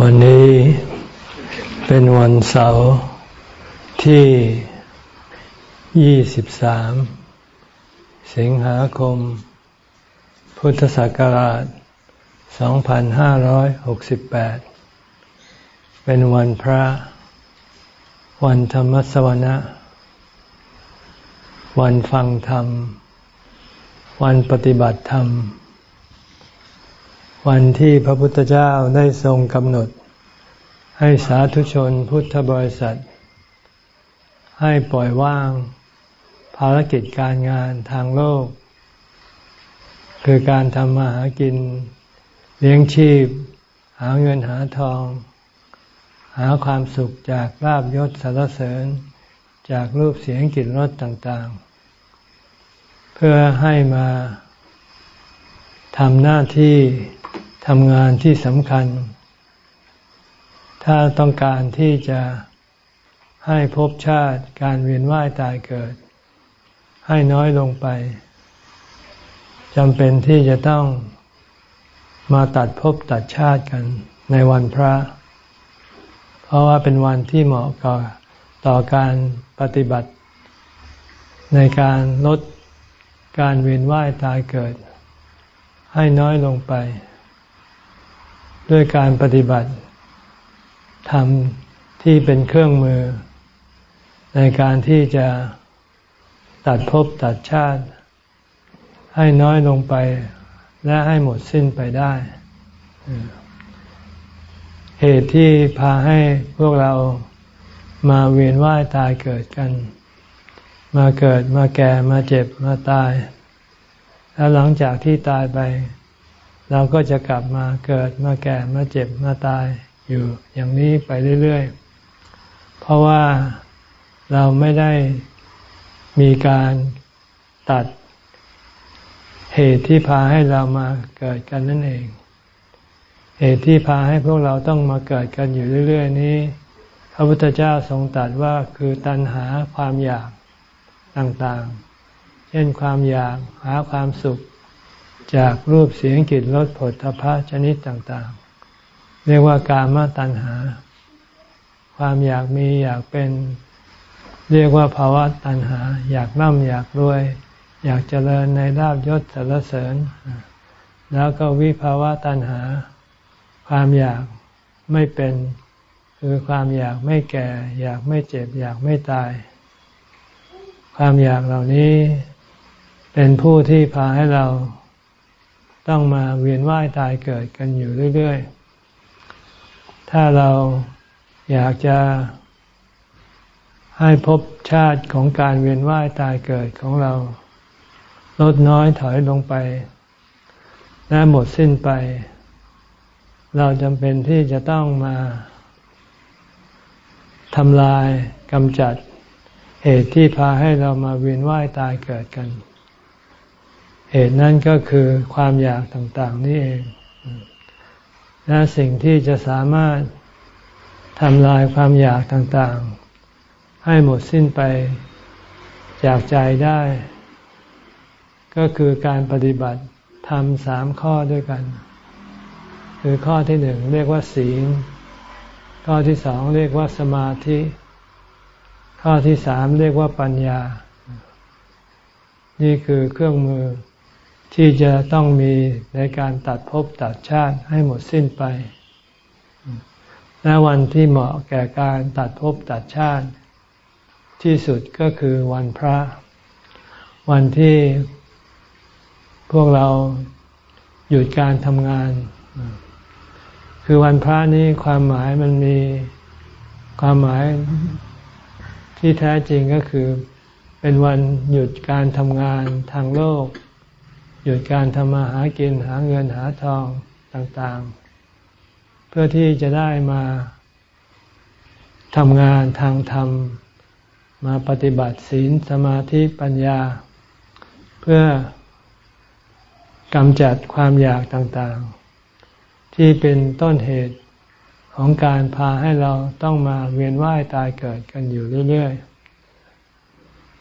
วันนี้เป็นวันเสาร์ที่ 23 สิงหาคม พุทธศักราช 2568 เป็นวันพระ วันธรรมสวนะ วันฟังธรรม วันปฏิบัติธรรม วันที่พระพุทธเจ้าได้ทรงกำหนด ให้สาธุชนพุทธบริษัท ให้ปล่อยว่าง ภารกิจการงานทางโลก คือการทำมาหากิน เลี้ยงชีพ หาเงินหาทอง หาความสุขจากลาบยศสารเสริญ จากรูปเสียงกลิ่นรสต่างๆ เพื่อให้มาทำหน้าที่ ทำงานที่สำคัญ ถ้าต้องการที่จะให้ภพชาติการเวียนว่ายตายเกิด ให้น้อยลงไปจำเป็นที่จะต้องมาตัดภพตัดชาติกันในวันพระ เพราะว่าเป็นวันที่เหมาะกับต่อการปฏิบัติ ในการลดการเวียนว่ายตายเกิด ให้น้อยลงไป ด้วยการปฏิบัติทำที่เป็นเครื่องมือ ในการที่จะตัดภพตัดชาติ ให้น้อยลงไปและให้หมดสิ้นไปได้ เหตุที่พาให้พวกเรามาเวียนว่ายตายเกิดกัน มาเกิดมาแก่มาเจ็บมาตาย แล้วหลังจากที่ตายไป เราก็จะกลับมาเกิดมาแก่มาเจ็บมาตายอยู่อย่างนี้ไปเรื่อยๆ เพราะว่าเราไม่ได้มีการตัดเหตุที่พาให้เรามาเกิดกันนั่นเอง เหตุที่พาให้พวกเราต้องมาเกิดกันอยู่เรื่อย ๆ นี้ พระพุทธเจ้าทรงตรัสว่าคือตัณหาความอยากต่างๆ เช่นความอยากหาความสุข จากรูปเสียงกลิ่นรสผลทพะชนิดต่างๆ เรียกว่ากามตัณหา ความอยากมีอยากเป็นเรียกว่าภาวะตัณหา อยากร่ำอยากรวย อยากเจริญในลาบยศสรรเสริญ แล้วก็วิภาวะตัณหา ความอยากไม่เป็นคือความอยากไม่แก่ อยากไม่เจ็บ อยากไม่ตาย ความอยากเหล่านี้เป็นผู้ที่พาให้เรา ต้องมาเวียนว่ายตายเกิดกันอยู่เรื่อยๆ ถ้าเราอยากจะให้พบชาติของการเวียนว่ายตายเกิดของเรา ลดน้อยถอยลงไป และหมดสิ้นไป เราจำเป็นที่จะต้องมาทำลายกำจัดเหตุที่พาให้เรามาเวียนว่ายตายเกิดกัน เหตุนั้นก็คือความอยากต่างๆนี่เอง และสิ่งที่จะสามารถทำลายความอยากต่างๆ ให้หมดสิ้นไปจากใจได้ ก็คือการปฏิบัติทำสามข้อด้วยกัน คือข้อที่หนึ่งเรียกว่าศีล ข้อที่สองเรียกว่าสมาธิ ข้อที่สามเรียกว่าปัญญา นี่คือเครื่องมือ ที่จะต้องมีในการตัดภพตัดชาติให้หมดสิ้นไป และวันที่เหมาะแก่การตัดภพตัดชาติ ที่สุดก็คือวันพระ วันที่พวกเราหยุดการทำงาน คือวันพระนี้ความหมายมันมีความหมายที่แท้จริงก็คือเป็นวันหยุดการทำงานทางโลก หยุดการทำมาหากินหาเงินหาทองต่างๆ เพื่อที่จะได้มาทำงานทางธรรม มาปฏิบัติศีลสมาธิปัญญา เพื่อกำจัดความอยากต่างๆ ที่เป็นต้นเหตุของการพาให้เราต้องมาเวียนว่ายตายเกิดกันอยู่เรื่อย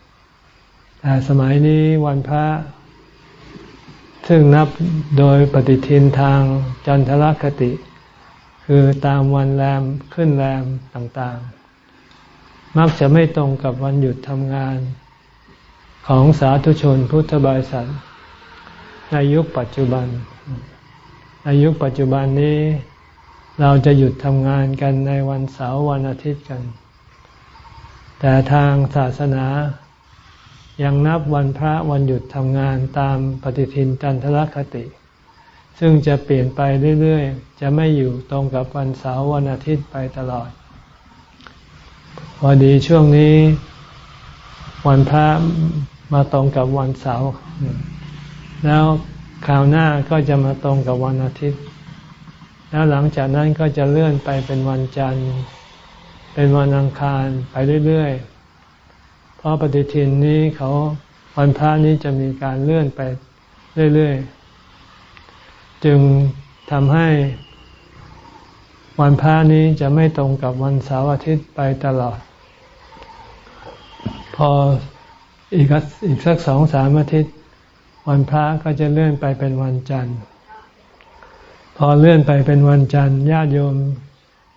ๆแต่สมัยนี้วันพระ ซึ่งนับโดยปฏิทินทางจันทรคติ คือตามวันแรมขึ้นแรมต่างๆ มักจะไม่ตรงกับวันหยุดทำงานของสาธุชนพุทธบริษัทในยุคปัจจุบัน ในยุคปัจจุบันนี้เราจะหยุดทำงานกันในวันเสาร์วันอาทิตย์กัน แต่ทางศาสนา ยังนับวันพระวันหยุดทำงานตามปฏิทินจันทรคติ ซึ่งจะเปลี่ยนไปเรื่อยๆ จะไม่อยู่ตรงกับวันเสาร์วันอาทิตย์ไปตลอด พอดีช่วงนี้ วันพระมาตรงกับวันเสาร์แล้วคราวหน้าก็จะมาตรงกับวันอาทิตย์ แล้วหลังจากนั้นก็จะเลื่อนไปเป็นวันจันทร์ เป็นวันอังคารไปเรื่อยๆ เพราะปฏิทินนี้เขาวันพระนี้จะมีการเลื่อนไปเรื่อยๆ จึงทำให้วันพระนี้จะไม่ตรงกับวันเสาร์อาทิตย์ไปตลอด พออีกอีกสักสองสามอาทิตย์ วันพระก็จะเลื่อนไปเป็นวันจันทร์ พอเลื่อนไปเป็นวันจันทร์ญาติโยม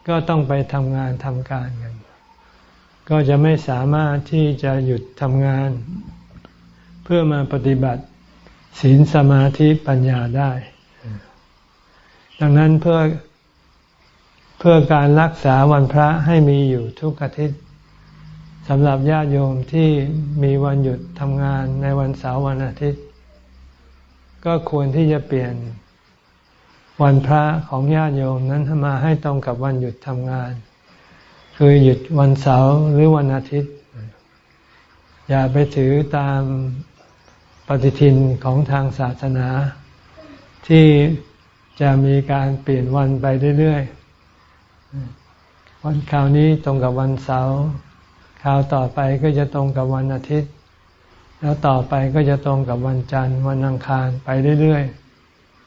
ก็ต้องไปทำงานทำการกัน ก็จะไม่สามารถที่จะหยุดทำงาน เพื่อมาปฏิบัติศีลสมาธิปัญญาได้ ดังนั้นเพื่อเพื่อการรักษาวันพระให้มีอยู่ทุกอาทิตย์สำหรับญาติโยมที่มีวันหยุดทำงานในวันเสาร์วันอาทิตย์ ก็ควรที่จะเปลี่ยนวันพระของญาติโยมนั้นมาให้ตรงกับวันหยุดทำงาน คือหยุดวันเสาร์หรือวันอาทิตย์ อย่าไปถือตามปฏิทินของทางศาสนา ที่จะมีการเปลี่ยนวันไปเรื่อยๆ วันคราวนี้ตรงกับวันเสาร์คราวต่อไปก็จะตรงกับวันอาทิตย์ แล้วต่อไปก็จะตรงกับวันจันทร์ วันอังคารไปเรื่อย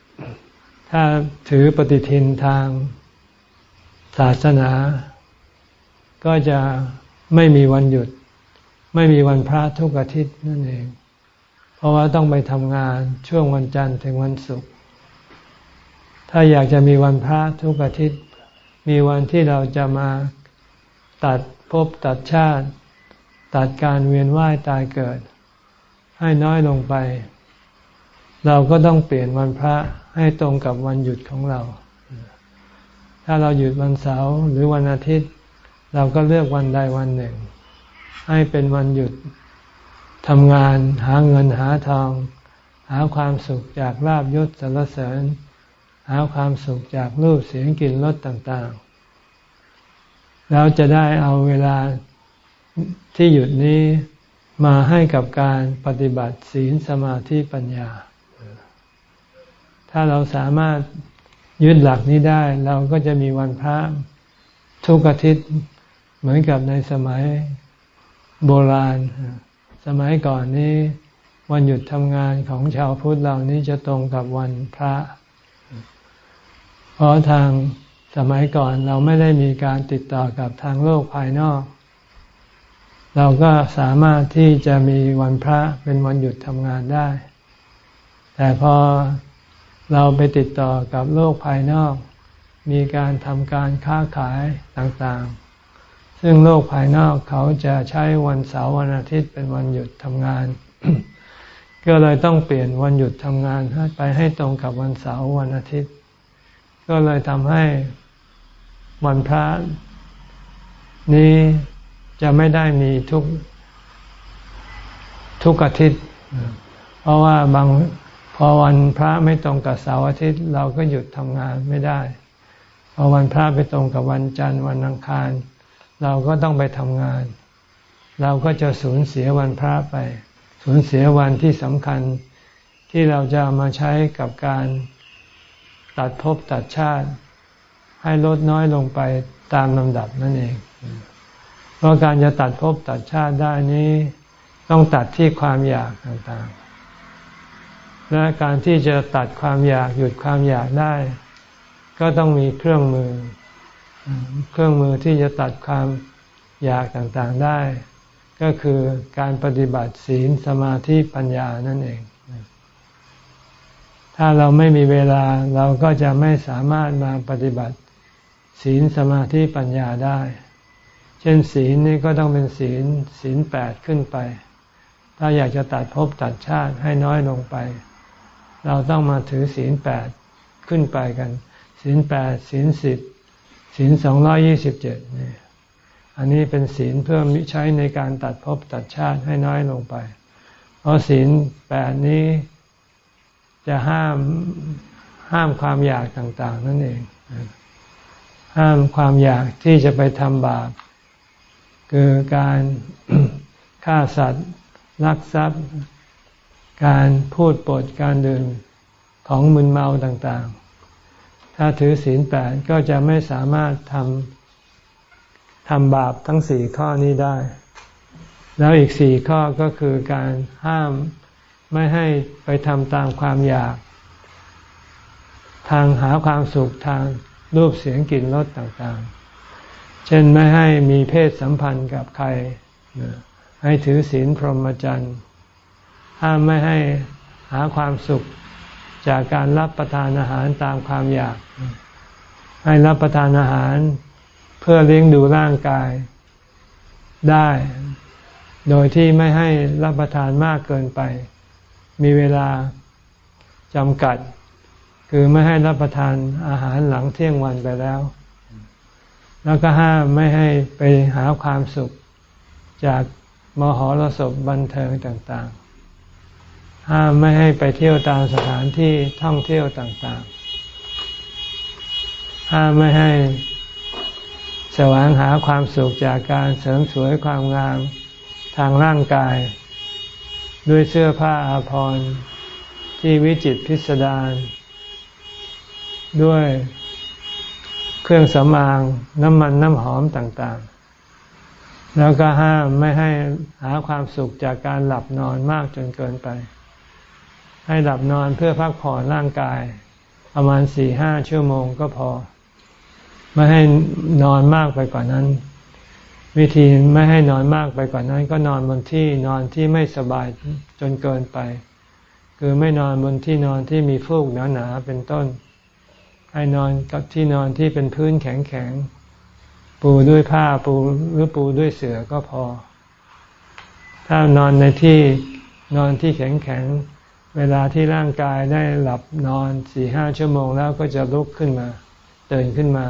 ๆ ถ้าถือปฏิทินทางศาสนา ก็จะไม่มีวันหยุด ไม่มีวันพระทุกอาทิตย์นั่นเอง เพราะว่าต้องไปทำงานช่วงวันจันทร์ถึงวันศุกร์ถ้าอยากจะมีวันพระทุกอาทิตย์ มีวันที่เราจะมาตัดภพตัดชาติ ตัดการเวียนว่ายตายเกิด ให้น้อยลงไป เราก็ต้องเปลี่ยนวันพระให้ตรงกับวันหยุดของเรา ถ้าเราหยุดวันเสาร์หรือวันอาทิตย์ เราก็เลือกวันใดวันหนึ่ง ให้เป็นวันหยุดทำงานหาเงินหาทอง หาความสุขจากลาบยศสรรเสริญ หาความสุขจากรูปเสียงกลิ่นรสต่างๆ แล้วจะได้เอาเวลาที่หยุดนี้มาให้กับการปฏิบัติศีลสมาธิปัญญา ถ้าเราสามารถยึดหลักนี้ได้ เราก็จะมีวันพระทุกอาทิตย์ เหมือนกับในสมัยโบราณ สมัยก่อนนี้ วันหยุดทำงานของชาวพุทธเหล่านี้จะตรงกับวันพระ เพราะทางสมัยก่อนเราไม่ได้มีการติดต่อกับทางโลกภายนอก เราก็สามารถที่จะมีวันพระเป็นวันหยุดทำงานได้ แต่พอเราไปติดต่อกับโลกภายนอก มีการทำการค้าขายต่างๆ ซึ่งโลกภายนอกเขาจะใช้วันเสาร์วันอาทิตย์เป็นวันหยุดทำงาน ก็เลยต้องเปลี่ยนวันหยุดทำงานไปให้ตรงกับวันเสาร์วันอาทิตย์ ก็เลยทำให้วันพระนี้จะไม่ได้มีทุกทุกอาทิตย์ เพราะว่าบางพอวันพระไม่ตรงกับเสาร์อาทิตย์ เราก็หยุดทำงานไม่ได้ พอวันพระไปตรงกับวันจันทร์วันอังคาร เราก็ต้องไปทำงาน เราก็จะสูญเสียวันพระไป สูญเสียวันที่สำคัญที่เราจะมาใช้กับการตัดภพตัดชาติ ให้ลดน้อยลงไปตามลำดับนั่นเอง เพราะการจะตัดภพตัดชาติได้นี้ ต้องตัดที่ความอยากต่างๆ และการที่จะตัดความอยากหยุดความอยากได้ ก็ต้องมีเครื่องมือ เครื่องมือที่จะตัดความอยากต่างๆได้ ก็คือการปฏิบัติศีลสมาธิปัญญานั่นเอง ถ้าเราไม่มีเวลาเราก็จะไม่สามารถมาปฏิบัติศีลสมาธิปัญญาได้ เช่นศีลนี่ก็ต้องเป็นศีลศีลแปดขึ้นไป ถ้าอยากจะตัดภพตัดชาติให้น้อยลงไป เราต้องมาถือศีลแปดขึ้นไปกัน ศีลแปดศีลสิบ ศีลสองร้อยี่สิบเจ็ดนี่อันนี้เป็นศีลเพื่อมิใช้ในการตัดภพตัดชาติให้น้อยลงไป เพราะศีลแปดนี้จะห้ามห้ามความอยากต่าง ๆ นั่นเอง ห้ามความอยากที่จะไปทำบาป คือการฆ่าสัตว์ลักทรัพย์ การพูดปดการดื่มของมึนเมาต่างๆ ถ้าถือศีลแปดก็จะไม่สามารถทำทำบาปทั้งสี่ข้อนี้ได้ แล้วอีกสี่ข้อก็คือการห้ามไม่ให้ไปทำตามความอยาก ทางหาความสุขทางรูปเสียงกลิ่นรสต่างๆ เช่นไม่ให้มีเพศสัมพันธ์กับใคร ให้ถือศีลพรหมจรรย์ ห้ามไม่ให้หาความสุข จากการรับประทานอาหารตามความอยาก ให้รับประทานอาหารเพื่อเลี้ยงดูร่างกายได้ โดยที่ไม่ให้รับประทานมากเกินไป มีเวลาจำกัด คือไม่ให้รับประทานอาหารหลังเที่ยงวันไปแล้ว แล้วก็ห้ามไม่ให้ไปหาความสุขจากมหรสพบันเทิงต่างๆ ห้ามไม่ให้ไปเที่ยวตามสถานที่ท่องเที่ยวต่างๆ ห้ามไม่ให้แสวงหาความสุขจากการเสริมสวยความงามทางร่างกาย ด้วยเสื้อผ้าอาภรณ์ที่วิจิตพิสดารด้วยเครื่องสำอางน้ำมันน้ำหอมต่างๆ แล้วก็ห้ามไม่ให้หาความสุขจากการหลับนอนมากจนเกินไป ให้หลับนอนเพื่อพักผ่อนร่างกาย ประมาณสี่ห้าชั่วโมงก็พอ ไม่ให้นอนมากไปกว่านั้น วิธีไม่ให้นอนมากไปกว่านั้น ก็นอนบนที่นอนที่ไม่สบายจนเกินไป คือไม่นอนบนที่นอนที่มีฟูกหนาๆเป็นต้น ให้นอนกับที่นอนที่เป็นพื้นแข็งๆปูด้วยผ้าปูหรือปูด้วยเสื่อก็พอ ถ้านอนในที่นอนที่แข็งๆ เวลาที่ร่างกายได้หลับนอนสี่ห้าชั่วโมงแล้วก็จะลุกขึ้นมาตื่นขึ้นมา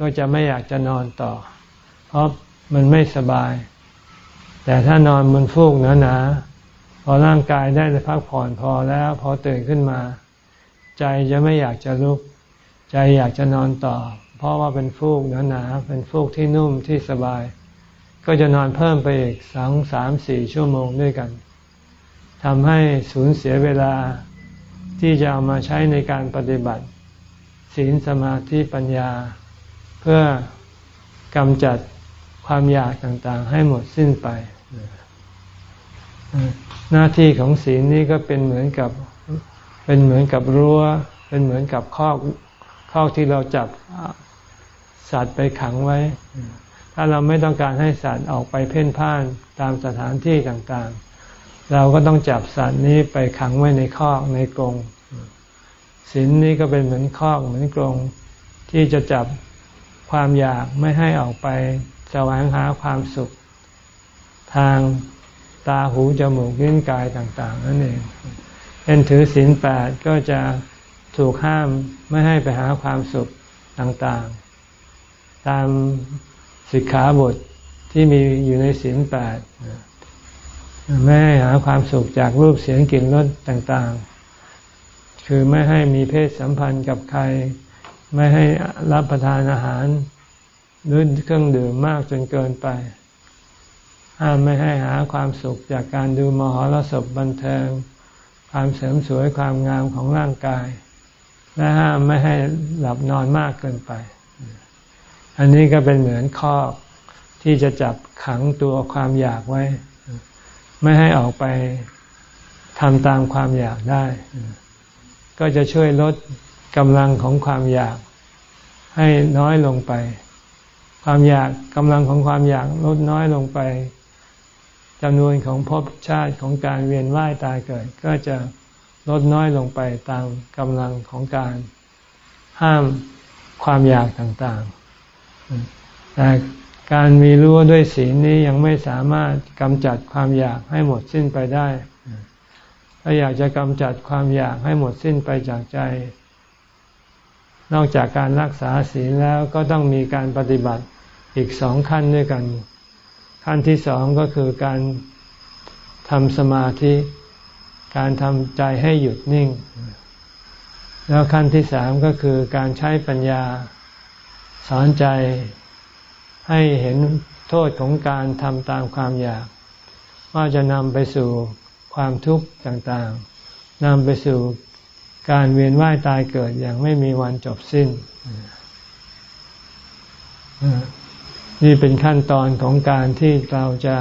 ก็จะไม่อยากจะนอนต่อ เพราะมันไม่สบาย แต่ถ้านอนบนฟูกหนาๆพอร่างกายได้พักผ่อนพอแล้วพอตื่นขึ้นมา ใจจะไม่อยากจะลุก ใจอยากจะนอนต่อ เพราะว่าเป็นฟูกหนาๆเป็นฟูกที่นุ่มที่สบาย ก็จะนอนเพิ่มไปอีกสองสามสี่ชั่วโมงด้วยกัน ทำให้สูญเสียเวลาที่จะเอามาใช้ในการปฏิบัติ ศีลสมาธิปัญญา เพื่อกำจัดความอยากต่างๆ ให้หมดสิ้นไป หน้าที่ของศีลนี้ก็เป็นเหมือนกับเป็นเหมือนกับรั้ว เป็นเหมือนกับคอกคอกที่เราจับสัตว์ไปขังไว้ ถ้าเราไม่ต้องการให้สัตว์ออกไปเพ่นพ่านตามสถานที่ต่างๆ เราก็ต้องจับสัตว์นี้ไปขังไว้ในคอกในกรงศีลนี้ก็เป็นเหมือนคอกเหมือนกรงที่จะจับความอยากไม่ให้ออกไปแสวงหาความสุข ทางตาหูจมูกลิ้นกายต่าง ๆ นั่นเองเป็นถือศีลแปดก็จะถูกห้ามไม่ให้ไปหาความสุขต่างๆ ตามสิกขาบทที่มีอยู่ในศีลแปด ไม่ให้หาความสุขจากรูปเสียงกลิ่นรสต่างๆ คือไม่ให้มีเพศสัมพันธ์กับใคร ไม่ให้รับประทานอาหาร หรือเครื่องดื่มมากจนเกินไป ห้ามไม่ให้หาความสุขจากการดูมหรสพบันเทิง ความเสริมสวยความงามของร่างกาย และห้ามไม่ให้หลับนอนมากเกินไป อันนี้ก็เป็นเหมือนข้อที่จะจับขังตัวความอยากไว้ ไม่ให้ออกไปทำตามความอยากได้ ก็จะช่วยลดกำลังของความอยาก ให้น้อยลงไป ความอยากกำลังของความอยากลดน้อยลงไปจำนวนของภพชาติของการเวียนว่ายตายเกิด ก็จะลดน้อยลงไปตามกำลังของการห้ามความอยากต่างๆแต่ การมีรู้ด้วยศีลนี้ยังไม่สามารถกำจัดความอยากให้หมดสิ้นไปได้ ถ้าอยากจะกำจัดความอยากให้หมดสิ้นไปจากใจ นอกจากการรักษาศีลแล้วก็ต้องมีการปฏิบัติอีกสองขั้นด้วยกัน ขั้นที่สองก็คือการทำสมาธิ การทำใจให้หยุดนิ่ง แล้วขั้นที่สามก็คือการใช้ปัญญาสอนใจ ให้เห็นโทษของการทำตามความอยาก ว่าจะนำไปสู่ความทุกข์ต่างๆนำไปสู่การเวียนว่ายตายเกิดอย่างไม่มีวันจบสิ้น นี่เป็นขั้นตอนของการที่เราจะ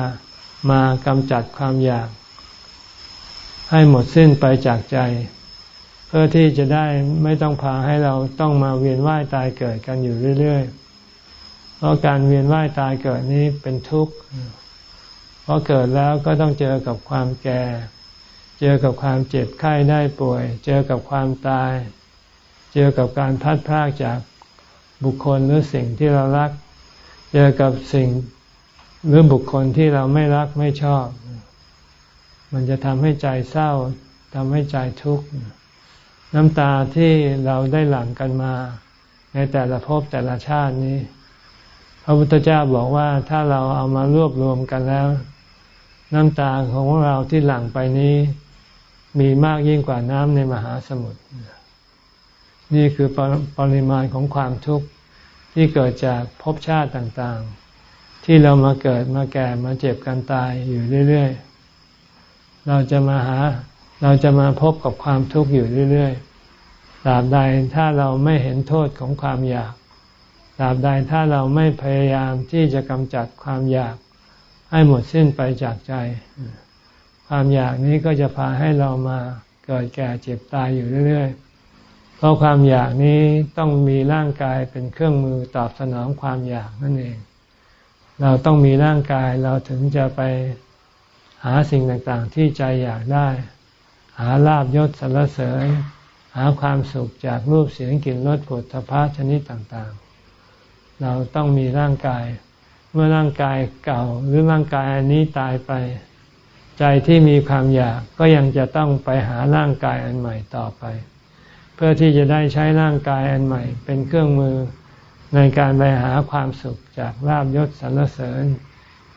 มากำจัดความอยาก ให้หมดสิ้นไปจากใจ เพื่อที่จะได้ไม่ต้องพาให้เราต้องมาเวียนว่ายตายเกิดกันอยู่เรื่อย ๆ เพราะการเวียนว่ายตายเกิดนี้เป็นทุกข์ เพราะเกิดแล้วก็ต้องเจอกับความแก่ เจอกับความเจ็บไข้ได้ป่วย เจอกับความตาย เจอกับการพัดพรากจากบุคคลหรือสิ่งที่เรารัก เจอกับสิ่งหรือบุคคลที่เราไม่รักไม่ชอบ มันจะทำให้ใจเศร้าทำให้ใจทุกข์น้ำตาที่เราได้หลั่งกันมา ในแต่ละภพแต่ละชาตินี้ พระพุทธเจ้าบอกว่าถ้าเราเอามารวบรวมกันแล้ว น้ำตาของเราที่หลั่งไปนี้ มีมากยิ่งกว่าน้ำในมหาสมุทรนี่คือปปริมาณของความทุกข์ที่เกิดจากภพชาติต่างๆ ที่เรามาเกิดมาแก่มาเจ็บกันตายอยู่เรื่อยๆ เราจะมาหาเราจะมาพบกับความทุกข์อยู่เรื่อยๆตราบใดถ้าเราไม่เห็นโทษของความอยาก ตราบใดถ้าเราไม่พยายามที่จะกำจัดความอยากให้หมดสิ้นไปจากใจ ความอยากนี้ก็จะพาให้เรามาเกิดแก่เจ็บตายอยู่เรื่อยๆ เพราะความอยากนี้ต้องมีร่างกายเป็นเครื่องมือตอบสนองความอยากนั่นเอง เราต้องมีร่างกายเราถึงจะไปหาสิ่งต่างๆ ที่ใจอยากได้ หาลาบยศสรรเสริญ หาความสุขจากรูปเสียงกลิ่นรสผลทพะชนิดต่างๆ เราต้องมีร่างกาย เมื่อร่างกายเก่าหรือร่างกายอันนี้ตายไป ใจที่มีความอยากก็ยังจะต้องไปหาร่างกายอันใหม่ต่อไป เพื่อที่จะได้ใช้ร่างกายอันใหม่ เป็นเครื่องมือในการไปหาความสุขจากลาบยศสรรเสริญ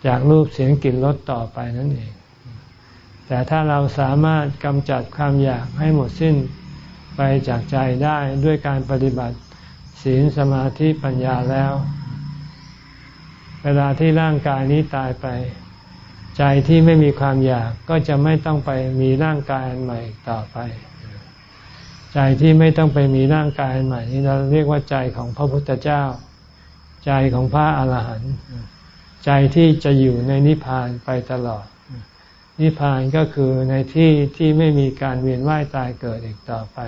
จากรูปเสียงกลิ่นรสต่อไปนั่นเอง แต่ถ้าเราสามารถกำจัดความอยากให้หมดสิ้นไปจากใจได้ด้วยการปฏิบัติ ศีลสมาธิปัญญาแล้ว เวลาที่ร่างกายนี้ตายไป ใจที่ไม่มีความอยากก็จะไม่ต้องไปมีร่างกายใหม่ต่อไป ใจที่ไม่ต้องไปมีร่างกายใหม่นี้เราเรียกว่าใจของพระพุทธเจ้า ใจของพระอาหารหันต์ใจที่จะอยู่ในนิพพานไปตลอด นิพพานก็คือในที่ที่ไม่มีการเวียนว่ายตายเกิดอีกต่อไป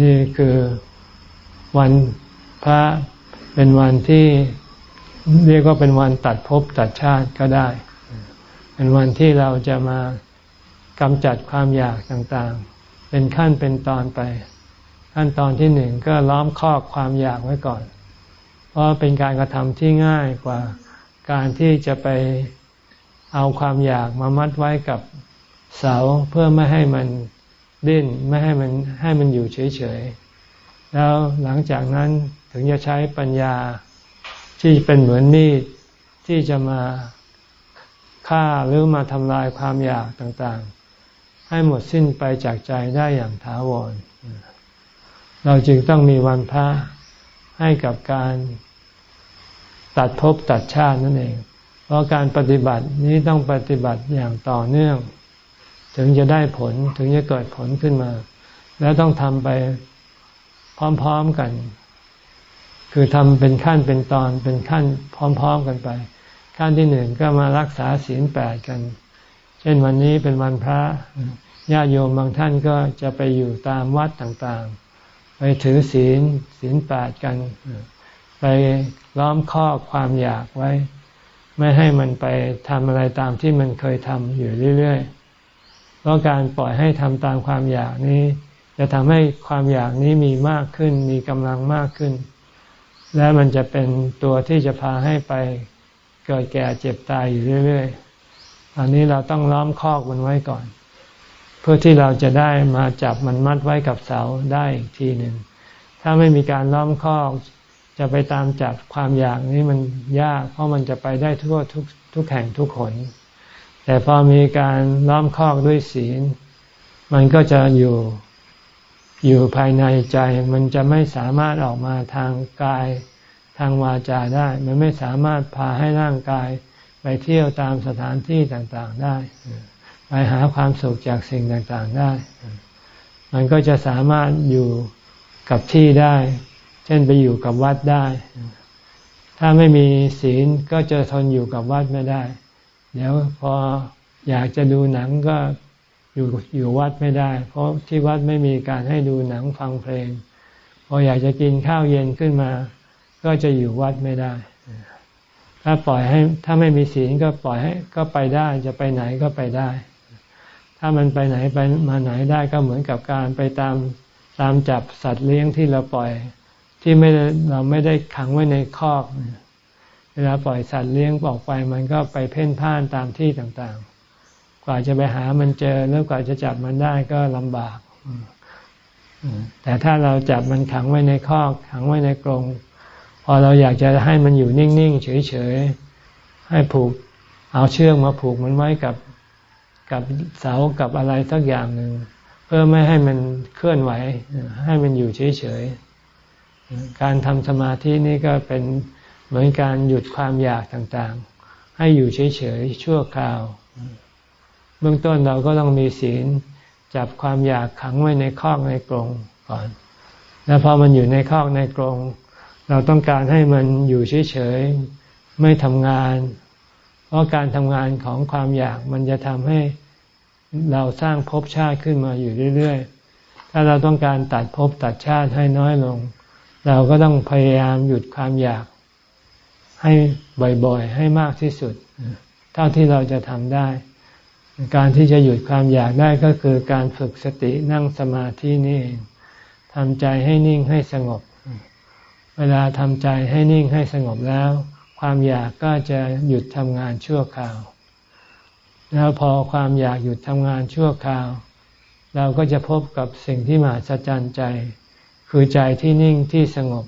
นี่คือวันพระเป็นวันที่เรียกว่าเป็นวันตัดภพตัดชาติก็ได้ เป็นวันที่เราจะมากำจัดความอยากต่างๆ เป็นขั้นเป็นตอนไป ขั้นตอนที่หนึ่งก็ล้อมคอกความอยากไว้ก่อน เพราะเป็นการกระทำที่ง่ายกว่าการที่จะไปเอาความอยากมามัดไว้กับเสาเพื่อไม่ให้มัน ดิ้นไม่ให้มันให้มันอยู่เฉยๆ แล้วหลังจากนั้นถึงจะใช้ปัญญาที่เป็นเหมือนมีดที่จะมาฆ่าหรือมาทำลายความอยากต่างๆ ให้หมดสิ้นไปจากใจได้อย่างถาวร เราจึงต้องมีวันพระให้กับการตัดภพตัดชาตินั่นเอง เพราะการปฏิบัตินี้ต้องปฏิบัติอย่างต่อเนื่อง ถึงจะได้ผลถึงจะเกิดผลขึ้นมา แล้วต้องทำไปพร้อมๆกัน คือทำเป็นขั้นเป็นตอนเป็นขั้นพร้อม ๆกันไป ขั้นที่หนึ่งก็มารักษาศีลแปดกัน เช่นวันนี้เป็นวันพระญาติโยมบางท่านก็จะไปอยู่ตามวัดต่างๆ ไปถือศีลศีลแปดกัน ไปล้อมข้อความอยากไว้ ไม่ให้มันไปทำอะไรตามที่มันเคยทำอยู่เรื่อยๆ ราะการปล่อยให้ทำตามความอยากนี้ จะทำให้ความอยากนี้มีมากขึ้น มีกำลังมากขึ้น และมันจะเป็นตัวที่จะพาให้ไปเกิดแก่เจ็บตายอยู่เรื่อยๆ อันนี้เราต้องล้อมคอกมันไว้ก่อน เพื่อที่เราจะได้มาจับมันมัดไว้กับเสาได้อีกทีหนึ่ง ถ้าไม่มีการล้อมคอก จะไปตามจับความอยากนี้มันยาก เพราะมันจะไปได้ทั่วทุกทุกแห่งทุกคน แต่พอมีการล้อมคอกด้วยศีล มันก็จะอยู่อยู่ภายในใจ มันจะไม่สามารถออกมาทางกายทางวาจาได้ มันไม่สามารถพาให้ร่างกายไปเที่ยวตามสถานที่ต่างๆได้ ไปหาความสุขจากสิ่งต่างๆได้ มันก็จะสามารถอยู่กับที่ได้ เช่นไปอยู่กับวัดได้ ถ้าไม่มีศีลก็จะทนอยู่กับวัดไม่ได้ เดี๋ยวพออยากจะดูหนังก็อยู่อยู่วัดไม่ได้ เพราะที่วัดไม่มีการให้ดูหนังฟังเพลง พออยากจะกินข้าวเย็นขึ้นมา ก็จะอยู่วัดไม่ได้ ถ้าปล่อยให้ถ้าไม่มีศีลก็ปล่อยให้ก็ไปได้จะไปไหนก็ไปได้ ถ้ามันไปไหนไปมาไหนได้ก็เหมือนกับการไปตามตามจับสัตว์เลี้ยงที่เราปล่อย ที่ไม่เราไม่ได้ขังไว้ในคอกเวลาปล่อยสัตว์เลี้ยงออกไปมันก็ไปเพ่นพ่านตามที่ต่างๆ กว่าจะไปหามันเจอแล้วกว่าจะจับมันได้ก็ลำบาก แต่ถ้าเราจับมันขังไว้ในคอกขังไว้ในกรงพอเราอยากจะให้มันอยู่นิ่งๆเฉยๆให้ผูกเอาเชือกมาผูกมันไว้กับกับเสากับอะไรสักอย่างหนึ่งเพื่อไม่ให้มันเคลื่อนไหว ให้มันอยู่เฉยๆการทำสมาธินี่ก็เป็น เหมือนการหยุดความอยากต่างๆ ให้อยู่เฉยๆชั่วคราว เบื้องต้นเราก็ต้องมีศีลจับความอยากขังไว้ในคอกในกรงก่อน แล้วพอมันอยู่ในคอกในกรงเราต้องการให้มันอยู่เฉยๆไม่ทำงาน เพราะการทำงานของความอยากมันจะทำให้เราสร้างภพชาติขึ้นมาอยู่เรื่อยๆ ถ้าเราต้องการตัดภพตัดชาติให้น้อยลง เราก็ต้องพยายามหยุดความอยาก ให้บ่อยๆ ให้มากที่สุด เท่าที่เราจะทำได้ การที่จะหยุดความอยากได้ก็คือการฝึกสตินั่งสมาธินี่เองทำใจให้นิ่งให้สงบ เวลาทำใจให้นิ่งให้สงบแล้ว ความอยากก็จะหยุดทำงานชั่วคราว แล้วพอความอยากหยุดทำงานชั่วคราว เราก็จะพบกับสิ่งที่มหัศจรรย์ใจ คือใจที่นิ่งที่สงบ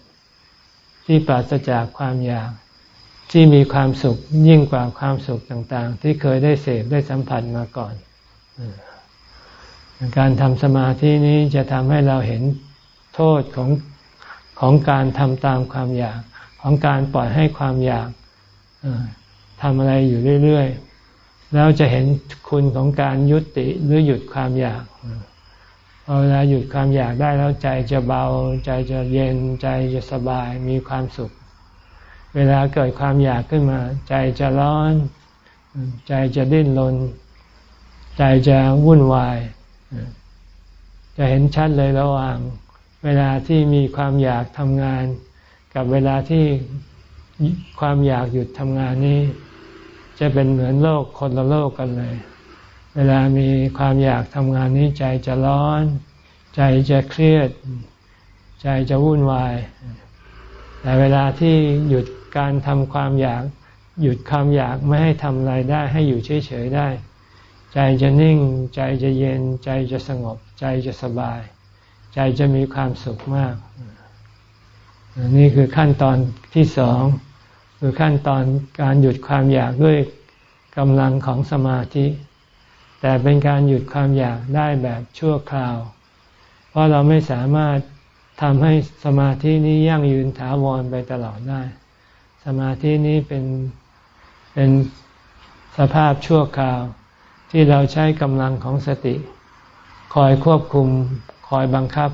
ที่ปราศจากความอยาก ที่มีความสุขยิ่งกว่าความสุขต่างๆ ที่เคยได้เสพได้สัมผัสมาก่อน การทำสมาธินี้จะทำให้เราเห็นโทษของของการทำตามความอยาก ของการปล่อยให้ความอยากทำอะไรอยู่เรื่อยๆ แล้วจะเห็นคุณของการยุติหรือหยุดความอยากพอเวลาหยุดความอยากได้แล้วใจจะเบา ใจจะเย็นใจจะสบายมีความสุข เวลาเกิดความอยากขึ้นมา ใจจะร้อน ใจจะดิ้นรนใจจะวุ่นวาย จะเห็นชัดเลยระหว่าง เวลาที่มีความอยากทำงาน กับเวลาที่ความอยากหยุดทำงานนี้ จะเป็นเหมือนโลกคนละโลกกันเลย เวลามีความอยากทำงานนี้ใจจะร้อน ใจจะเครียด ใจจะวุ่นวายแต่เวลาที่หยุด การทำความอยากหยุดความอยากไม่ให้ทำอะไรได้ ให้อยู่เฉยๆได้ ใจจะนิ่ง ใจจะเย็น ใจจะสงบ ใจจะสบาย ใจจะมีความสุขมาก นี่คือขั้นตอนที่สองคือขั้นตอนการหยุดความอยากด้วยกำลังของสมาธิ แต่เป็นการหยุดความอยากได้แบบชั่วคราว เพราะเราไม่สามารถทำให้สมาธินี้ยั่งยืนถาวรไปตลอดได้ สมาธินี้เป็นเป็นสภาพชั่วคราว ที่เราใช้กำลังของสติ คอยควบคุมคอยบังคับ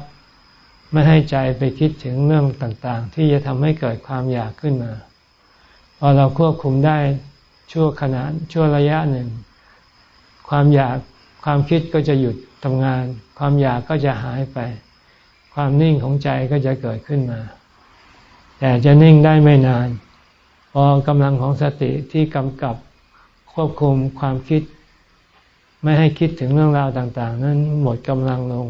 ไม่ให้ใจไปคิดถึงเรื่องต่างๆ ที่จะทำให้เกิดความอยากขึ้นมา พอเราควบคุมได้ชั่วขณะชั่วระยะหนึ่ง ความอยากความคิดก็จะหยุดทำงาน ความอยากก็จะหายไป ความนิ่งของใจก็จะเกิดขึ้นมา แต่จะนิ่งได้ไม่นาน พอกำลังของสติที่กำกับควบคุมความคิด ไม่ให้คิดถึงเรื่องราวต่าง ๆ นั้นหมดกำลังลง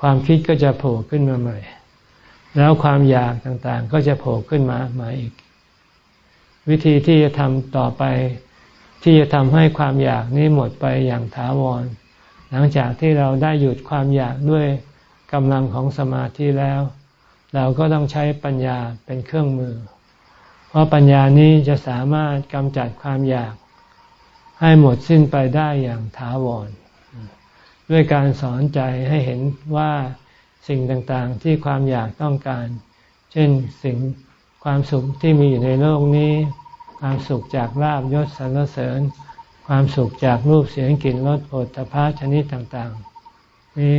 ความคิดก็จะโผล่ขึ้นมาใหม่ แล้วความอยากต่างๆ ก็จะโผล่ขึ้นมามาอีก วิธีที่จะทำต่อไป ที่จะทำให้ความอยากนี้หมดไปอย่างถาวร หลังจากที่เราได้หยุดความอยากด้วยกำลังของสมาธิแล้ว เราก็ต้องใช้ปัญญาเป็นเครื่องมือ เพราะปัญญานี้จะสามารถกำจัดความอยากให้หมดสิ้นไปได้อย่างถาวร ด้วยการสอนใจให้เห็นว่าสิ่งต่างๆที่ความอยากต้องการ เช่นสิ่งความสุขที่มีอยู่ในโลกนี้ ความสุขจากลาบยศสรรเสริญ ความสุขจากรูปเสียงกลิ่นรสโผฏฐพชนิดต่างๆ นี้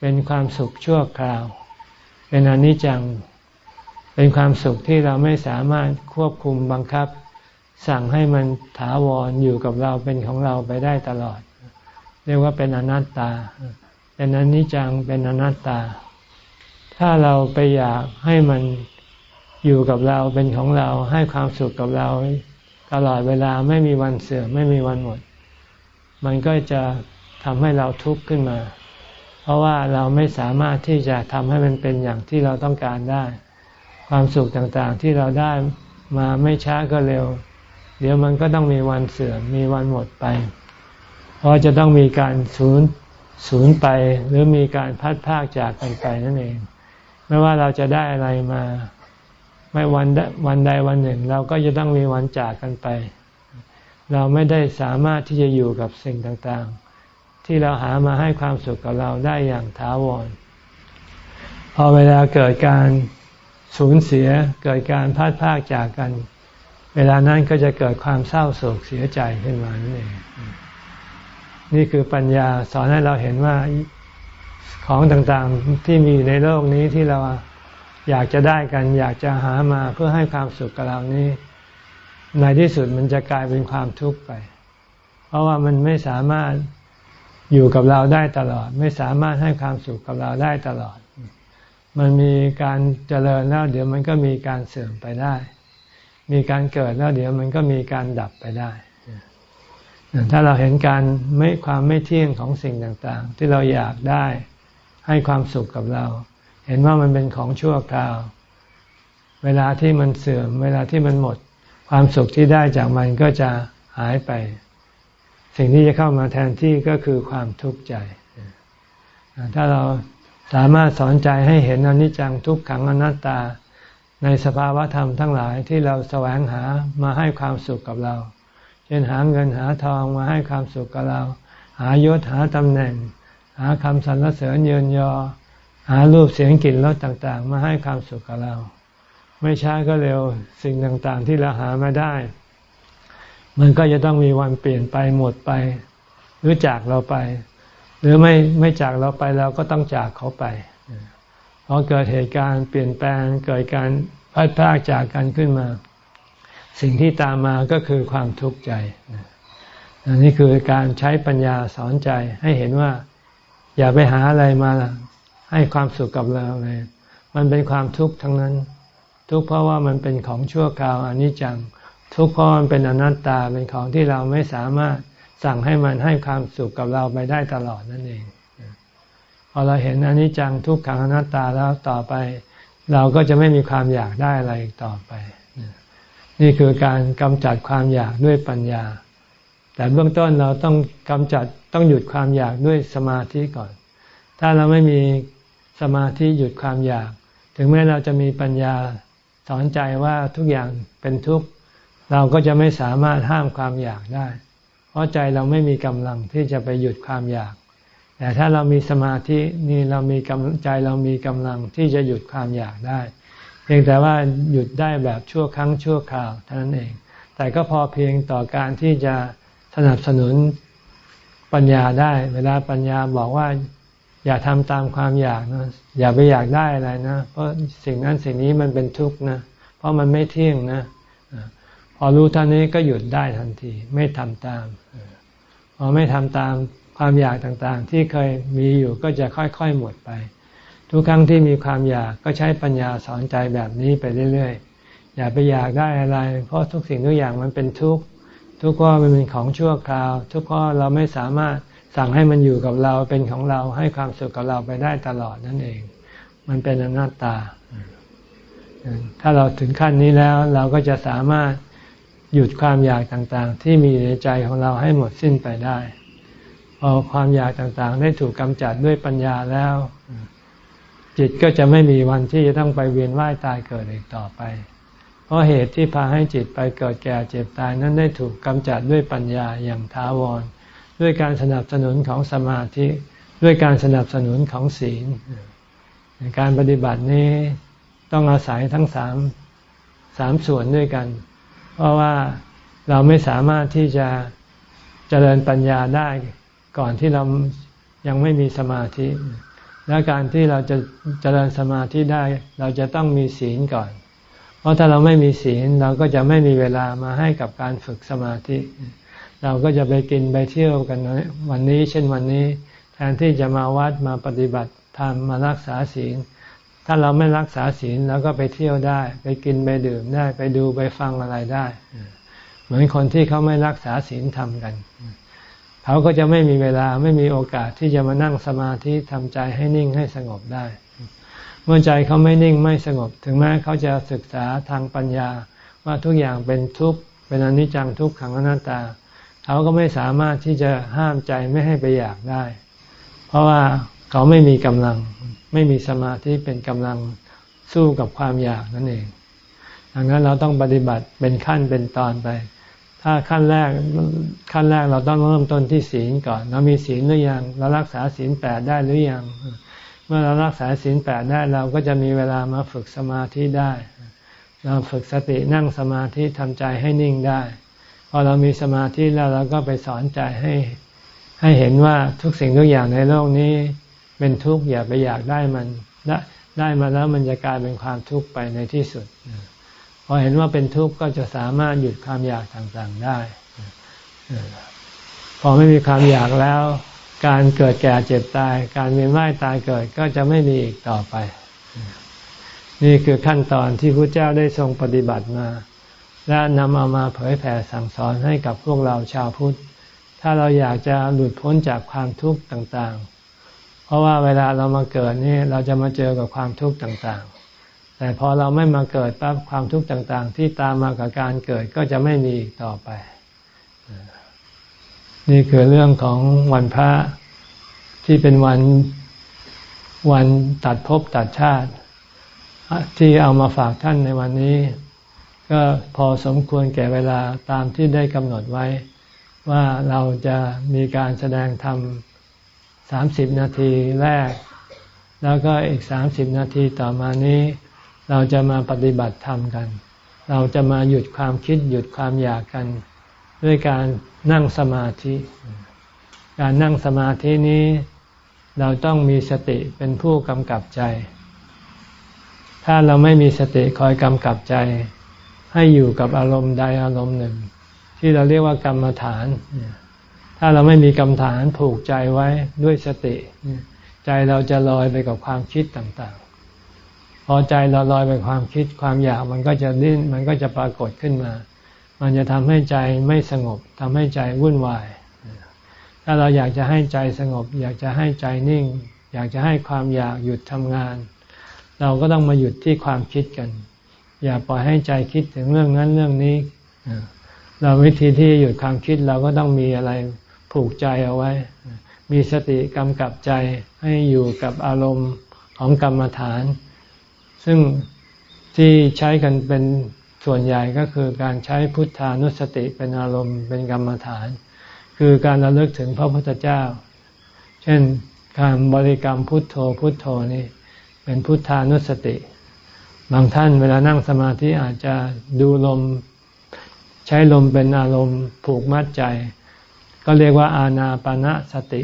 เป็นความสุขชั่วคราว เป็นอนิจจัง เป็นความสุขที่เราไม่สามารถควบคุมบังคับ สั่งให้มันถาวรอยู่กับเราเป็นของเราไปได้ตลอด เรียกว่าเป็นอนัตตา เป็นอนิจจังเป็นอนัตตา ถ้าเราไปอยากให้มันอยู่กับเราเป็นของเราให้ความสุขกับเรา ตลอดเวลาไม่มีวันเสื่อมไม่มีวันหมด มันก็จะทำให้เราทุกข์ขึ้นมา เพราะว่าเราไม่สามารถที่จะทำให้มันเป็นอย่างที่เราต้องการได้ ความสุขต่างๆที่เราได้มาไม่ช้าก็เร็ว เดี๋ยวมันก็ต้องมีวันเสื่อมมีวันหมดไป เพราะจะต้องมีการสูญสูญไปหรือมีการพัดพากจากกันไปนั่นเอง ไม่ว่าเราจะได้อะไรมา ไม่วันวันใดวันหนึ่ง เราก็จะต้องมีวันจากกันไป เราไม่ได้สามารถที่จะอยู่กับสิ่งต่างๆ ที่เราหามาให้ความสุขกับเราได้อย่างถาวร พอเวลาเกิดการ สูญเสียเกิดการพัดพลากจากกัน เวลานั้นก็จะเกิดความเศร้าโศกเสียใจขึ้นมานั่นเองนี่คือปัญญาสอนให้เราเห็นว่าของต่างๆที่มีในโลกนี้ที่เราอยากจะได้กัน อยากจะหามาเพื่อให้ความสุขกับเรานี้ ในที่สุดมันจะกลายเป็นความทุกข์ไป เพราะว่ามันไม่สามารถอยู่กับเราได้ตลอด ไม่สามารถให้ความสุขกับเราได้ตลอด มันมีการเจริญแล้วเดี๋ยวมันก็มีการเสื่อมไปได้ มีการเกิดแล้วเดี๋ยวมันก็มีการดับไปได้ ถ้าเราเห็นการไม่ความไม่เที่ยงของสิ่งต่างๆ ที่เราอยากได้ให้ความสุขกับเรา เห็นว่ามันเป็นของชั่วคราว เวลาที่มันเสื่อม เวลาที่มันหมด ความสุขที่ได้จากมันก็จะหายไป สิ่งที่จะเข้ามาแทนที่ก็คือความทุกข์ใจ ถ้าเรา สามารถสอนใจให้เห็นอนิจจังทุกขังอนัตตา ในสภาวะธรรมทั้งหลายที่เราแสวงหามาให้ความสุขกับเรา เช่นหาเงินหาทองมาให้ความสุขกับเรา หายศหาตำแหน่ง หาคำสรรเสริญเยินยอ หารูปเสียงกลิ่นรสต่าง ๆ มาให้ความสุขกับเรา ไม่ช้าก็เร็วสิ่งต่างๆ ที่เราหามาได้ มันก็จะต้องมีวันเปลี่ยนไปหมดไป หรือจากเราไป รือไม่ไม่จากเราไปเราก็ต้องจากเขาไปพอเกิดเหตุการณ์เปลี่ยนแปลงเกิดการพัดพากจากกันขึ้นมา สิ่งที่ตามมาก็คือความทุกข์ใจอันนี้คือการใช้ปัญญาสอนใจให้เห็นว่า อย่าไปหาอะไรมาให้ความสุขกับเราเลย มันเป็นความทุกข์ทั้งนั้น ทุกข์เพราะว่ามันเป็นของชั่วคราวอนิจจัง ทุกข์เพราะมันเป็นอนัตตาเป็นของที่เราไม่สามารถ สั่งให้มันให้ความสุขกับเราไปได้ตลอดนั่นเอง พอเราเห็นอนิจจังทุกขังอนัตตาแล้วต่อไป เราก็จะไม่มีความอยากได้อะไรอีกต่อไป นี่คือการกำจัดความอยากด้วยปัญญา แต่เบื้องต้นเราต้องกำจัดต้องหยุดความอยากด้วยสมาธิก่อน ถ้าเราไม่มีสมาธิหยุดความอยาก ถึงแม้เราจะมีปัญญาสอนใจว่าทุกอย่างเป็นทุกข์เราก็จะไม่สามารถห้ามความอยากได้ ราะใจเราไม่มีกำลังที่จะไปหยุดความอยาก แต่ถ้าเรามีสมาธินี่เรามีกำใจเรามีกำลังที่จะหยุดความอยากได้ เพียงแต่ว่าหยุดได้แบบชั่วครั้งชั่วคราวเท่านั้นเอง แต่ก็พอเพียงต่อการที่จะสนับสนุนปัญญาได้ เวลาปัญญาบอกว่าอย่าทำตามความอยากนะอย่าไปอยากได้อะไรนะ เพราะสิ่งนั้นสิ่งนี้มันเป็นทุกข์นะ เพราะมันไม่เที่ยงนะ พอรู้ท่านี้ก็หยุดได้ทันที ไม่ทำตาม พอไม่ทำตามความอยากต่างๆ ที่เคยมีอยู่ก็จะค่อยๆหมดไป ทุกครั้งที่มีความอยากก็ใช้ปัญญาสอนใจแบบนี้ไปเรื่อยๆ อย่าไปอยากได้อะไร เพราะทุกสิ่งทุกอย่างมันเป็นทุกข์ทุกข้อมันเป็นของชั่วคราว ทุกข้อเราไม่สามารถสั่งให้มันอยู่กับเราเป็นของเราให้ความสุขกับเราไปได้ตลอดนั่นเอง มันเป็นอนัตตา ถ้าเราถึงขั้นนี้แล้วเราก็จะสามารถ หยุดความอยากต่างๆ ที่มีในใจของเราให้หมดสิ้นไปได้ พอความอยากต่างๆ ได้ถูกกำจัดด้วยปัญญาแล้ว จิตก็จะไม่มีวันที่จะต้องไปเวียนว่ายตายเกิดอีกต่อไป เพราะเหตุที่พาให้จิตไปเกิดแก่เจ็บตายนั้นได้ถูกกำจัดด้วยปัญญาอย่างท้าวร ด้วยการสนับสนุนของสมาธิด้วยการสนับสนุนของศีลการปฏิบัตินี้ต้องอาศัยทั้งสามสามส่วนด้วยกัน เพราะว่าเราไม่สามารถที่จะเจริญปัญญาได้ก่อนที่เรายังไม่มีสมาธิ และการที่เราจะเจริญสมาธิได้ เราจะต้องมีศีลก่อน เพราะถ้าเราไม่มีศีลเราก็จะไม่มีเวลามาให้กับการฝึกสมาธิ เราก็จะไปกินไปเที่ยวกันวันนี้ เช่นวันนี้ แทนที่จะมาวัดมาปฏิบัติธรรมมารักษาศีล ถ้าเราไม่รักษาศีลเราก็ไปเที่ยวได้ ไปกินไปดื่มได้ ไปดูไปฟังอะไรได้ เหมือนคนที่เขาไม่รักษาศีลทำกัน เขาก็จะไม่มีเวลาไม่มีโอกาสที่จะมานั่งสมาธิทำใจให้นิ่งให้สงบได้ เมื่อใจเขาไม่นิ่งไม่สงบ ถึงแม้เขาจะศึกษาทางปัญญาว่าทุกอย่างเป็นทุกข์เป็นอนิจจังทุกขังอนัตตา เขาก็ไม่สามารถที่จะห้ามใจไม่ให้ไปอยากได้ เพราะว่าเขาไม่มีกำลัง ไม่มีสมาธิเป็นกำลังสู้กับความอยากนั่นเองดังนั้นเราต้องปฏิบัติเป็นขั้นเป็นตอนไป ถ้าขั้นแรกขั้นแรกเราต้องเริ่มต้นที่ศีลก่อน เรามีศีลหรือยัง เรารักษาศีลแปดได้หรือยัง เมื่อเรารักษาศีลแปดได้เราก็จะมีเวลามาฝึกสมาธิได้ เราฝึกสตินั่งสมาธิทำใจให้นิ่งได้ พอเรามีสมาธิแล้วเราก็ไปสอนใจให้ให้เห็นว่าทุกสิ่งทุกอย่างในโลกนี้ เป็นทุกข์อย่าไปอยากได้มันได้ได้มาแล้วมันจะกลายเป็นความทุกข์ไปในที่สุดพอเห็นว่าเป็นทุกข์ก็จะสามารถหยุดความอยากต่างๆได้ พอไม่มีความอยากแล้ว การเกิดแก่เจ็บตาย การเวียนว่ายตายเกิดก็จะไม่มีอีกต่อไป นี่คือขั้นตอนที่พระเจ้าได้ทรงปฏิบัติมา และนำเอามาเผยแผ่สั่งสอนให้กับพวกเราชาวพุทธ ถ้าเราอยากจะหลุดพ้นจากความทุกข์ต่างๆ เพราะว่าเวลาเรามาเกิดนี่เราจะมาเจอกับความทุกข์ต่างๆ แต่พอเราไม่มาเกิดปั๊บความทุกข์ต่างๆ ที่ตามมากับการเกิดก็จะไม่มีอีกต่อไป นี่คือเรื่องของวันพระที่เป็นวันวันตัดภพตัดชาติ ที่เอามาฝากท่านในวันนี้ ก็พอสมควรแก่เวลาตามที่ได้กำหนดไว้ ว่าเราจะมีการแสดงธรรม สามสิบนาทีแรก แล้วก็อีกสามสิบนาทีต่อมานี้ เราจะมาปฏิบัติธรรมกัน เราจะมาหยุดความคิดหยุดความอยากกัน ด้วยการนั่งสมาธิ การนั่งสมาธินี้ เราต้องมีสติเป็นผู้กำกับใจ ถ้าเราไม่มีสติคอยกำกับใจ ให้อยู่กับอารมณ์ใดอารมณ์หนึ่ง ที่เราเรียกว่ากรรมฐาน ถ้าเราไม่มีกรรมฐานผูกใจไว้ด้วยสติ ใจเราจะลอยไปกับความคิดต่างๆ พอใจเราลอยไปความคิดความอยากมันก็จะดิ้นมันก็จะปรากฏขึ้นมา มันจะทำให้ใจไม่สงบทำให้ใจวุ่นวาย ถ้าเราอยากจะให้ใจสงบ อยากจะให้ใจนิ่ง อยากจะให้ความอยากหยุดทำงาน เราก็ต้องมาหยุดที่ความคิดกัน อย่าปล่อยให้ใจคิดถึงเรื่องนั้นเรื่องนี้ เราวิธีที่หยุดความคิดเราก็ต้องมีอะไร ผูกใจเอาไว้ มีสติกำกับใจให้อยู่กับอารมณ์ของกรรมฐาน ซึ่งที่ใช้กันเป็นส่วนใหญ่ก็คือการใช้พุทธานุสติเป็นอารมณ์เป็นกรรมฐาน คือการระลึกถึงพระพุทธเจ้า เช่นการบริกรรมพุทโธพุทโธนี่เป็นพุทธานุสติ บางท่านเวลานั่งสมาธิอาจจะดูลม ใช้ลมเป็นอารมณ์ผูกมัดใจ ก็เรียกว่าอาณาปานะสติ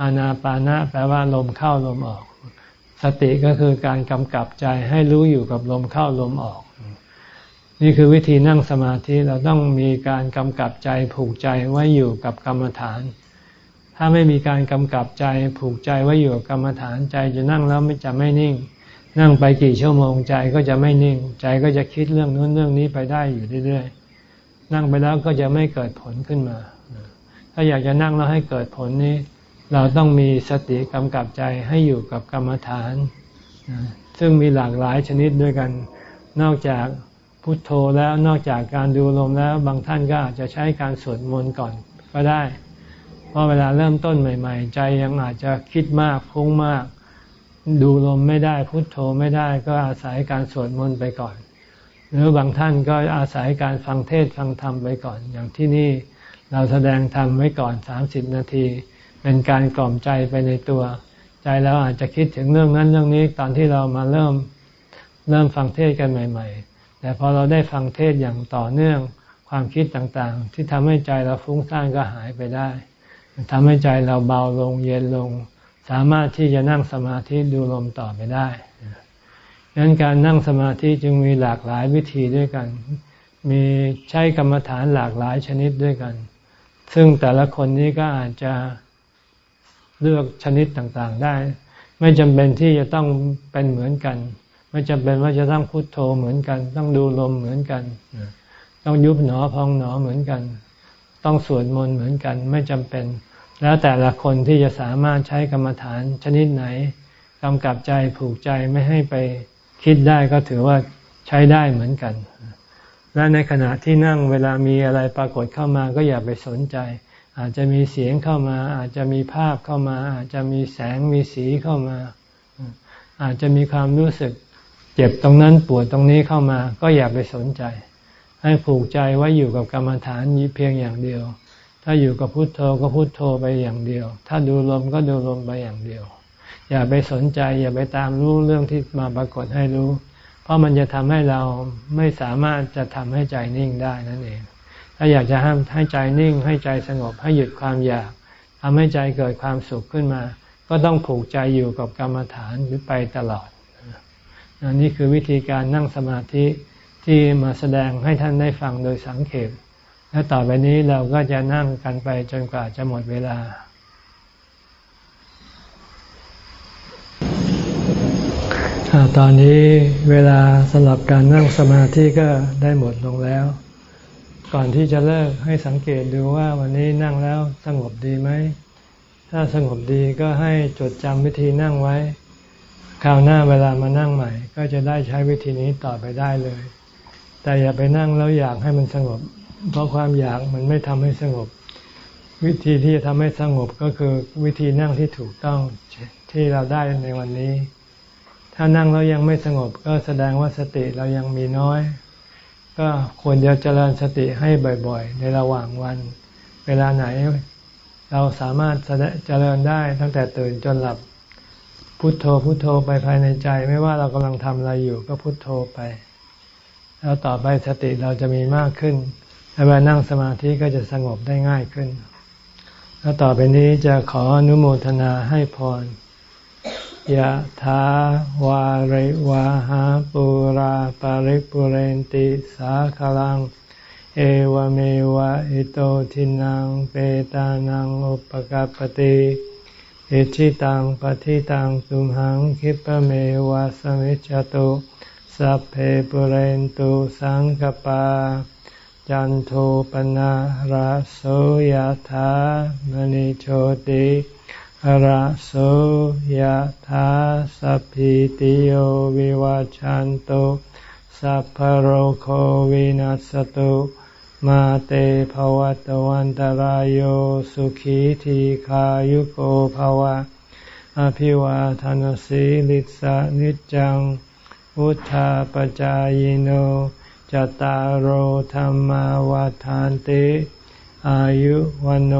อาณาปานะแปลว่าลมเข้าลมออก สติก็คือการกำกับใจให้รู้อยู่กับลมเข้าลมออก นี่คือวิธีนั่งสมาธิเราต้องมีการกำกับใจผูกใจไว้อยู่กับกรรมฐาน ถ้าไม่มีการกำกับใจผูกใจไว้อยู่กับกรรมฐานใจจะนั่งแล้วไม่จะไม่นิ่ง นั่งไปกี่ชั่วโมงใจก็จะไม่นิ่ง ใจก็จะคิดเรื่องนู้นเรื่องนี้ไปได้อยู่เรื่อยๆนั่งไปแล้วก็จะไม่เกิดผลขึ้นมา ถ้าอยากจะนั่งแล้วให้เกิดผลนี้ เราต้องมีสติกำกับใจให้อยู่กับกรรมฐาน ซึ่งมีหลากหลายชนิดด้วยกัน นอกจากพุทโธแล้วนอกจากการดูลมแล้วบางท่านก็อาจจะใช้การสวดมนต์ก่อนก็ได้ เพราะเวลาเริ่มต้นใหม่ ๆ ใจยังอาจจะคิดมากพุ่งมาก ดูลมไม่ได้พุทโธไม่ได้ก็อาศัยการสวดมนต์ไปก่อน หรือบางท่านก็อาศัยการฟังเทศฟังธรรมไปก่อน อย่างที่นี่ เราแสดงธรรมไว้ก่อนสามสิบนาที เป็นการกล่อมใจไปในตัว ใจเราอาจจะคิดถึงเรื่องนั้นเรื่องนี้ตอนที่เรามาเริ่มเริ่มฟังเทศกันใหม่ ๆ แต่พอเราได้ฟังเทศอย่างต่อเนื่องความคิดต่างๆ ที่ทำให้ใจเราฟุ้งซ่านก็หายไปได้ทำให้ใจเราเบาลงเย็นลง สามารถที่จะนั่งสมาธิดูลมต่อไปได้ดังนั้นการนั่งสมาธิจึงมีหลากหลายวิธีด้วยกัน มีใช้กรรมฐานหลากหลายชนิดด้วยกัน ซึ่งแต่ละคนนี้ก็อาจจะเลือกชนิดต่างๆได้ ไม่จำเป็นที่จะต้องเป็นเหมือนกัน ไม่จำเป็นว่าจะต้องพุโทโธเหมือนกัน ต้องดูลมเหมือนกัน ต้องยุบหนอพองหนอเหมือนกัน ต้องสวดมนต์เหมือนกัน ไม่จำเป็น แล้วแต่ละคนที่จะสามารถใช้กรรมฐานชนิดไหนกำกับใจผูกใจไม่ให้ไปคิดได้ก็ถือว่าใช้ได้เหมือนกัน และในขณะที่นั่งเวลามีอะไรปรากฏเข้ามาก็อย่าไปสนใจ อาจจะมีเสียงเข้ามา อาจจะมีภาพเข้ามา อาจจะมีแสงมีสีเข้ามา อาจจะมีความรู้สึก เจ็บตรงนั้นปวดตรงนี้เข้ามา ก็อย่าไปสนใจ ให้ผูกใจไว้อยู่กับกรรมฐานเพียงอย่างเดียว ถ้าอยู่กับพุทโธก็พุทโธไปอย่างเดียว ถ้าดูลมก็ดูลมไปอย่างเดียว อย่าไปสนใจ อย่าไปตามรู้เรื่องที่มาปรากฏให้รู้ เพราะมันจะทำให้เราไม่สามารถจะทำให้ใจนิ่งได้นั่นเอง ถ้าอยากจะห้ให้ใจนิ่ง ให้ใจสงบให้หยุดความอยากทำให้ใจเกิดความสุขขึ้นมา ก็ต้องผูกใจอยู่กับกรรมฐานหรือไปตลอดนนี้คือวิธีการนั่งสมาธิที่มาแสดงให้ท่านได้ฟังโดยสังเขปและต่อไปนี้เราก็จะนั่งกันไปจนกว่าจะหมดเวลา ตอนนี้เวลาสำหรับการนั่งสมาธิก็ได้หมดลงแล้ว ก่อนที่จะเลิกให้สังเกตดูว่าวันนี้นั่งแล้วสงบดีไหม ถ้าสงบดีก็ให้จดจำวิธีนั่งไว้ คราวหน้าเวลามานั่งใหม่ ก็จะได้ใช้วิธีนี้ต่อไปได้เลย แต่อย่าไปนั่งแล้วอยากให้มันสงบ เพราะความอยากมันไม่ทำให้สงบ วิธีที่จะทำให้สงบก็คือวิธีนั่งที่ถูกต้องที่เราได้ในวันนี้ ถ้านั่งแล้วยังไม่สงบ ก็แสดงว่าสติเรายังมีน้อย ก็ควรจะเจริญสติให้บ่อย ๆ ในระหว่างวัน เวลาไหน เราสามารถเจริญได้ตั้งแต่ตื่นจนหลับพุโทโธพุโทโธไปภายในใจ ไม่ว่าเรากำลังทำอะไรอยู่ก็พุโทโธไป แล้วต่อไปสติเราจะมีมากขึ้นเวลานั่งสมาธิก็จะสงบได้ง่ายขึ้น แล้วต่อไปนี้จะขออนุโมทนาให้พร ยะถาวาริวาหาปุราปาริปุเรนติสาคลัง เอวเมวะอิโตทินังเปตานังอุปกปติอิชิตังปฏิตังตุมหังคิปเมวะสมิจจตุสัพเพปุเรนตุสังกปา จันโทปนะระโสยธามณิโชติ ระโสยธาสัพพิติโยวิวัจจันตุสัพพโรโควินัสตุมาเตภวัตวันตารโยสุขีทีขายุโกภวะ อภิวาทานสีลิสานิจังพุทธาปจายโนจตารโหธรรมวาทานติ อายุวันโอ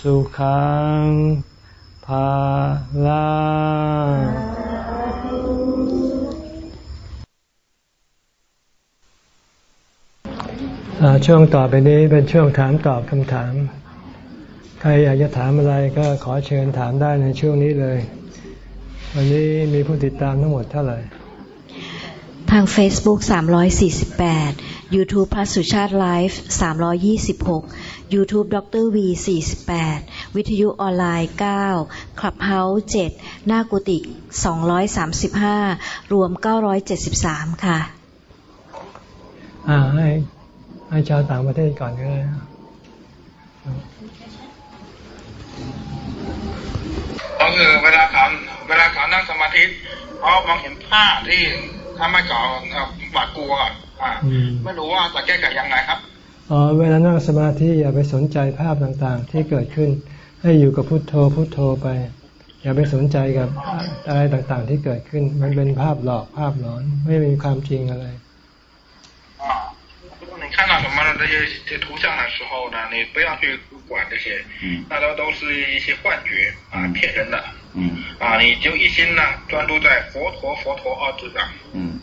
สุขัง ภาลาช่วงต่อไปนี้เป็นช่วงถามตอบคำถาม ใครอยากจะถามอะไรก็ขอเชิญถามได้ในช่วงนี้เลย วันนี้มีผู้ติดตามทั้งหมดเท่าไหร่ ทาง Facebook 348 YouTube พระสุชาติไลฟ์326 YouTube ดร V 48 วิทยุออนไลน์ 9 Clubhouse 7 หน้ากุฏิ235 รวม 973 ค่ะ อ่าให้ให้ชาวต่างประเทศก่อนก็ได้ก็คือเวลาเขาเวลาเขานั่งสมาธิพอราะมองเห็นภาพที่ ถ้าไม่ก่อหวาดกลัวอ่าไม่รู้ว่าจะแก้ไขยังไงครับอ๋อเวลานั่งสมาธิอย่าไปสนใจภาพต่างๆ ที่เกิดขึ้น ให้อยู่กับพุทโธพุทโธไป อย่าไปสนใจกับอะไรต่างๆ ที่เกิดขึ้น มันเป็นภาพหลอกภาพหลอนไม่มีความจริงอะไรอ่า你看到什么这些这图像的时候呢，你不要去管这些，那都都是一些幻觉啊，骗人的。嗯。啊，你就一心呢专注在佛陀佛陀二字上。嗯。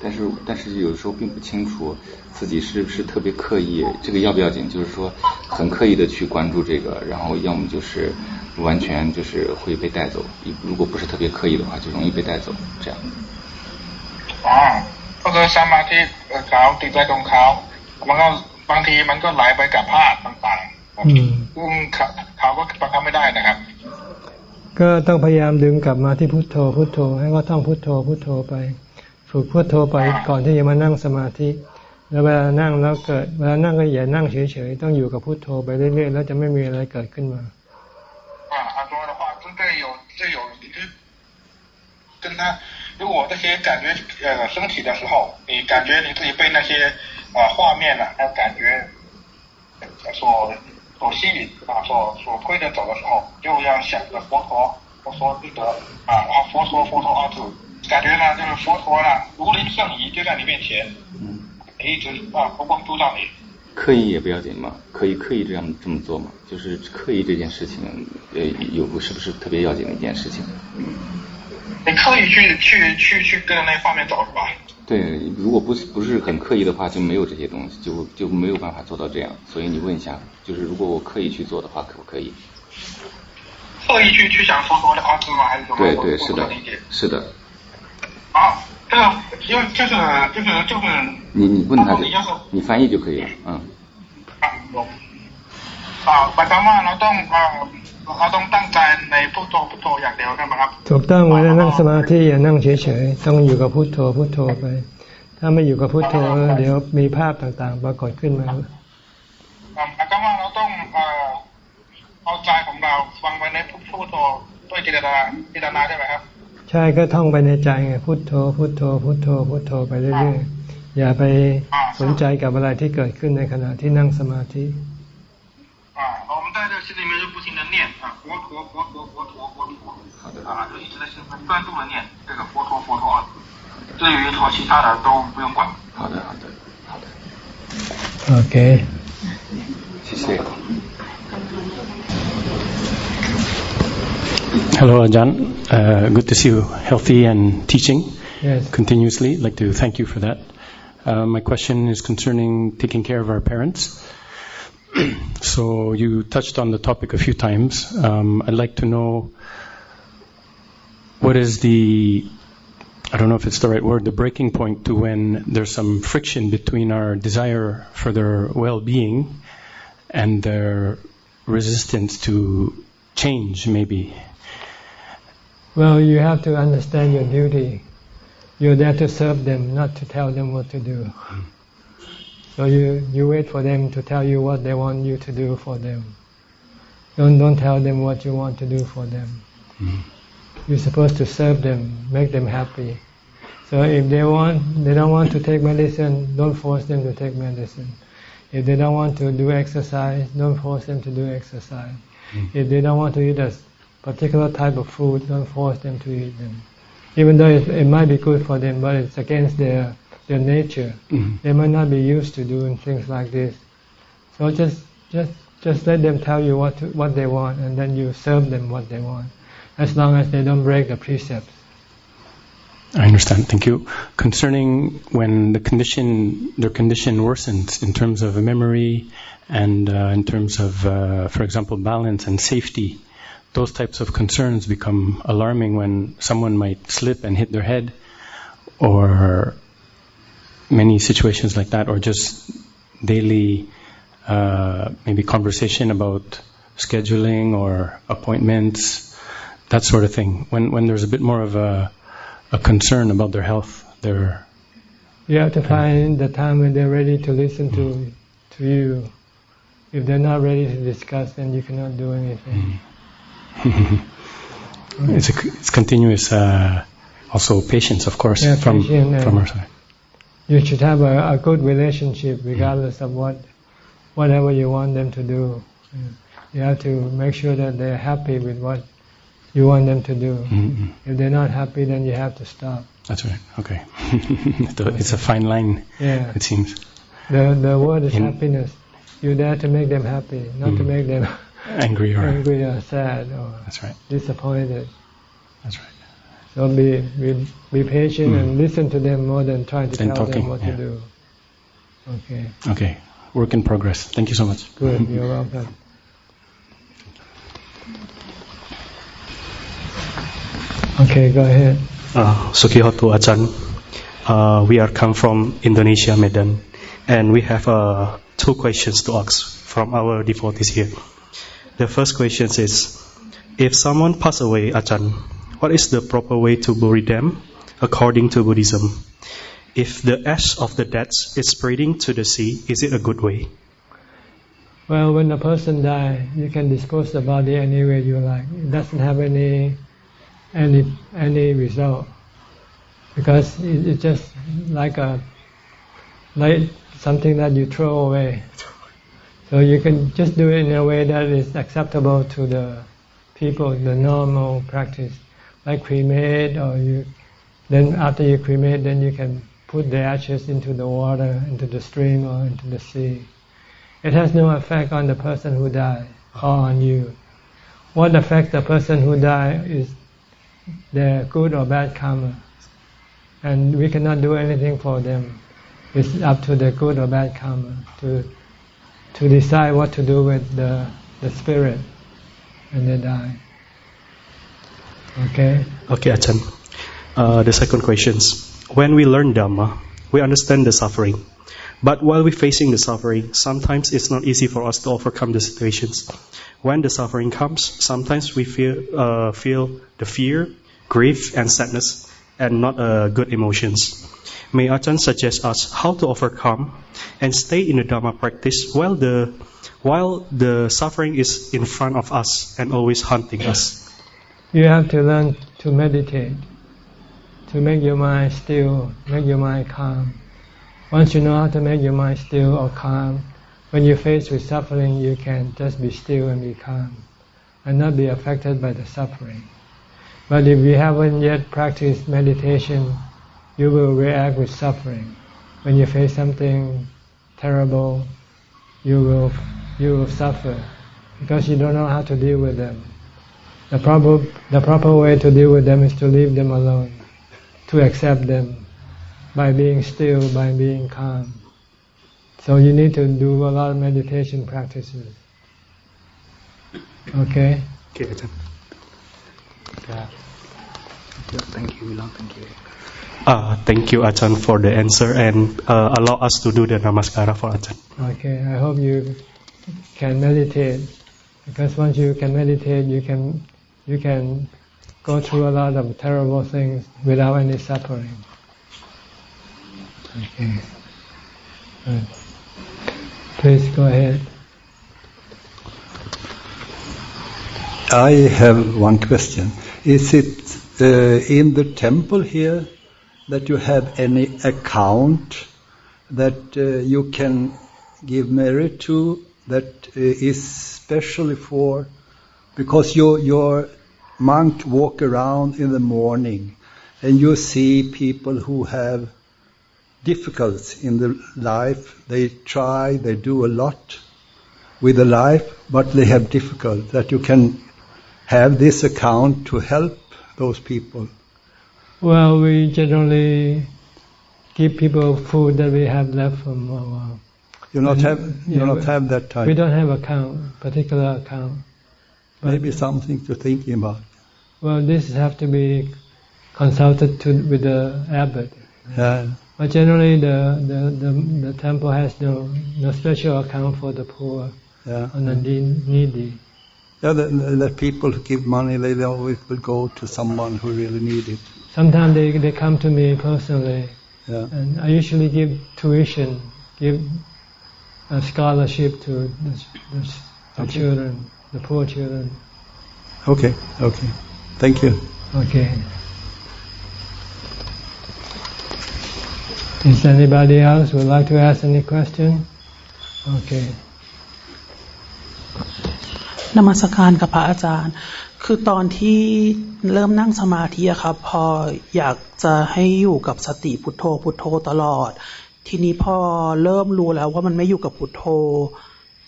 但是但是有时候并不清楚自己是不是特别刻意，这个要不要紧？就是说很刻意的去关注这个，然后要么就是完全就是会被带走。如果不是特别刻意的话，就容易被带走。这样。啊，ก็ คือสมาธิเขาติดไว้ตรงเขามันก็บางทีมันก็ไหลไปกับภาพต่างๆครับซึ่งเขาก็ประคับไม่ได้นะครับ ก็ต้องพยายามดึงกลับมาที่พุทโธพุทโธ ให้ว่าท่องพุทโธพุทโธไปฝึกพุทโธไปก่อนที่จะมานั่งสมาธิ แล้วเวลานั่งแล้วเกิดเวลานั่งก็อย่านั่งเฉยๆต้องอยู่กับพุทโธไปเรื่อยๆแล้วจะไม่มีอะไรเกิดขึ้นมาอ่าตัวละครซึ่ได้ยู่จะอยู่ที่跟他如果这些感觉呃身体的时候，你感觉你自己被那些啊画面呢，还有感觉所所吸引啊，所所推着走的时候，就要想着佛陀佛说记得啊，然后佛说佛陀二字。感觉呢，就是佛陀呢，如临圣仪，就在你面前，嗯，一直啊，不光督到你。刻意也不要紧嘛，可以刻意这样这么做嘛，就是刻意这件事情，呃，有个是不是特别要紧的一件事情？嗯你刻意去去去去跟那方面找是吧？对，如果不是不是很刻意的话，就没有这些东西，就就没有办法做到这样。所以你问一下，就是如果我刻意去做的话，可不可以？刻意去去想说多的儿子吗？还是什么？对对，是的，是的。啊，这个因为就是就是就是你你问他就你翻译就可以了，嗯。 หมายคามว่าเราต้องเราต้องตั้งใจในพุทโธพุทโธอย่างเดียวใช่ไหมครับ ถูกต้องเวลานั่งสมาธิอย่านั่งเฉยๆต้องอยู่กับพุทโธพุทโธไป ถ้าไม่อยู่กับพุทโธเดี๋ยวมีภาพต่างๆ ปรากฏขึ้นมาหมายความว่าเราต้องเอาใจของเราฟังไว้ในพุทโธด้วยจิตนาจิตนาใช่ไหมครับ ใช่ก็ท่องไปในใจไงพุทโธพุทโธพุทโธพุทโธไปเรื่อยๆอย่าไปสนใจกับอะไรที่เกิดขึ้นในขณะที่นั่งสมาธิ 心里面就不停的念啊，佛陀佛陀佛陀佛陀，啊，就一直在心专注的念这个佛陀佛陀二字。至于说其他的都不用管。好的，好的，好的。OK，谢谢。Hello, Ajahn. Uh, good to see you healthy and teaching yes. continuously. I'd like to thank you for that. Uh, my question is concerning taking care of our parents. so you touched on the topic a few times. Um, I'd like to know what is the I don't know if it's the right word, the breaking point to when there's some friction between our desire for their well-being and their resistance to change, maybe. Well, you have to understand your duty. You're there to serve them, not to tell them what to do. So you, you wait for them to tell you what they want you to do for them. Don't, don't tell them what you want to do for them. Mm. You're supposed to serve them, make them happy. So if they want, they don't want to take medicine, don't force them to take medicine. If they don't want to do exercise, don't force them to do exercise. Mm. If they don't want to eat a particular type of food, don't force them to eat them. Even though it, it might be good for them, but it's against their their nature. Mm-hmm. They might not be used to doing things like this. So just just just let them tell you what to, what they want, and then you serve them what they want, as long as they don't break the precepts. I understand. Thank you. Concerning when the condition, their condition worsens in terms of memory and uh, in terms of, uh, for example, balance and safety, those types of concerns become alarming when someone might slip and hit their head, or many situations like that, or just daily uh, maybe conversation about scheduling or appointments, that sort of thing. When when there's a bit more of a, a concern about their health, their you have to find the time when they're ready to listen to to you. If they're not ready to discuss, then you cannot do anything. It's a it's continuous uh, also patience, of course, Yeah, from patient from our side. You should have a, a good relationship regardless of what, whatever you want them to do. You have to make sure that they're happy with what you want them to do. mm If they're not happy, then you have to stop. That's right. Okay. it's a fine line, Yeah. it seems. The the word is In- happiness. You're there to make them happy, not to Mm. make them Angry or angry or sad or that's right. disappointed. That's right. So be be, be patient Mm. and listen to them more than trying to Than tell talking, them what yeah. to do. Okay, Okay. Work in progress. Thank you so much. good. You're welcome. Okay, go ahead. Uh, Sukihoto Achan. Uh, we are come from Indonesia, Medan, and we have uh, two questions to ask from our devotees here. The first question is, if someone pass away, Achan, what is the proper way to bury them according to Buddhism? If the ash of the dead is spreading to the sea, is it a good way? Well, when a person dies, you can dispose the body any way you like. It doesn't have any any any result because it, it's just like a like something that you throw away. So you can just do it in a way that is acceptable to the people, the normal practice, like cremate, or you. Then after you cremate, then you can put the ashes into the water, into the stream, or into the sea. It has no effect on the person who died or on you. What affects the person who died is their good or bad karma. And we cannot do anything for them. It's up to the good or bad karma to to decide what to do with the, the spirit when they die. Okay? Okay, Achan. Uh, the second question is, when we learn Dhamma, we understand the suffering. But while we're facing the suffering, sometimes it's not easy for us to overcome the situations. When the suffering comes, sometimes we feel, uh, feel the fear, grief, and sadness, and not uh, good emotions. May Achan suggest us how to overcome and stay in the Dhamma practice while the while the suffering is in front of us and always haunting us. You have to learn to meditate, to make your mind still, make your mind calm. Once you know how to make your mind still or calm, when you're faced with suffering, you can just be still and be calm, and not be affected by the suffering. But if you haven't yet practiced meditation, you will react with suffering. When you face something terrible, you will you will suffer because you don't know how to deal with them. The proper, the proper way to deal with them is to leave them alone, to accept them by being still, by being calm. So you need to do a lot of meditation practices. Okay? Okay, Achan. Thank you, Wilang. Thank you. Uh, thank you, Achan, for the answer and uh, allow us to do the namaskara for Achan. Okay, I hope you can meditate because once you can meditate, you can you can go through a lot of terrible things without any suffering. Okay. Good. Please go ahead. I have one question. Is it uh, in the temple here that you have any account that uh, you can give merit to that uh, is specially for because your your monk walk around in the morning and you see people who have difficulties in the life they try they do a lot with the life but they have difficult that you can have this account to help those people Well, we generally give people food that we have left from our. you not mm-hmm. have you Yeah, not have that type We don't have account, particular account. Maybe something to think about. Well, this have to be consulted to with the abbot. yeah. But generally, the, the, the, the temple has no no special account for the poor yeah. and the needy. yeah the, the, the people who give money they always will go to someone who really need it. Sometimes they, they come to me personally, yeah. And I usually give tuition, give a scholarship to the, the, the Okay. children, the poor children. okay okay thank you Okay. Is anybody else would like to ask any question? Okay. นมัสการกับพระอาจารย์ คือตอนที่เริ่มนั่งสมาธิครับ พออยากจะให้อยู่กับสติพุทโธพุทโธตลอด ทีนี้พอเริ่มรู้แล้วว่ามันไม่อยู่กับพุทโธ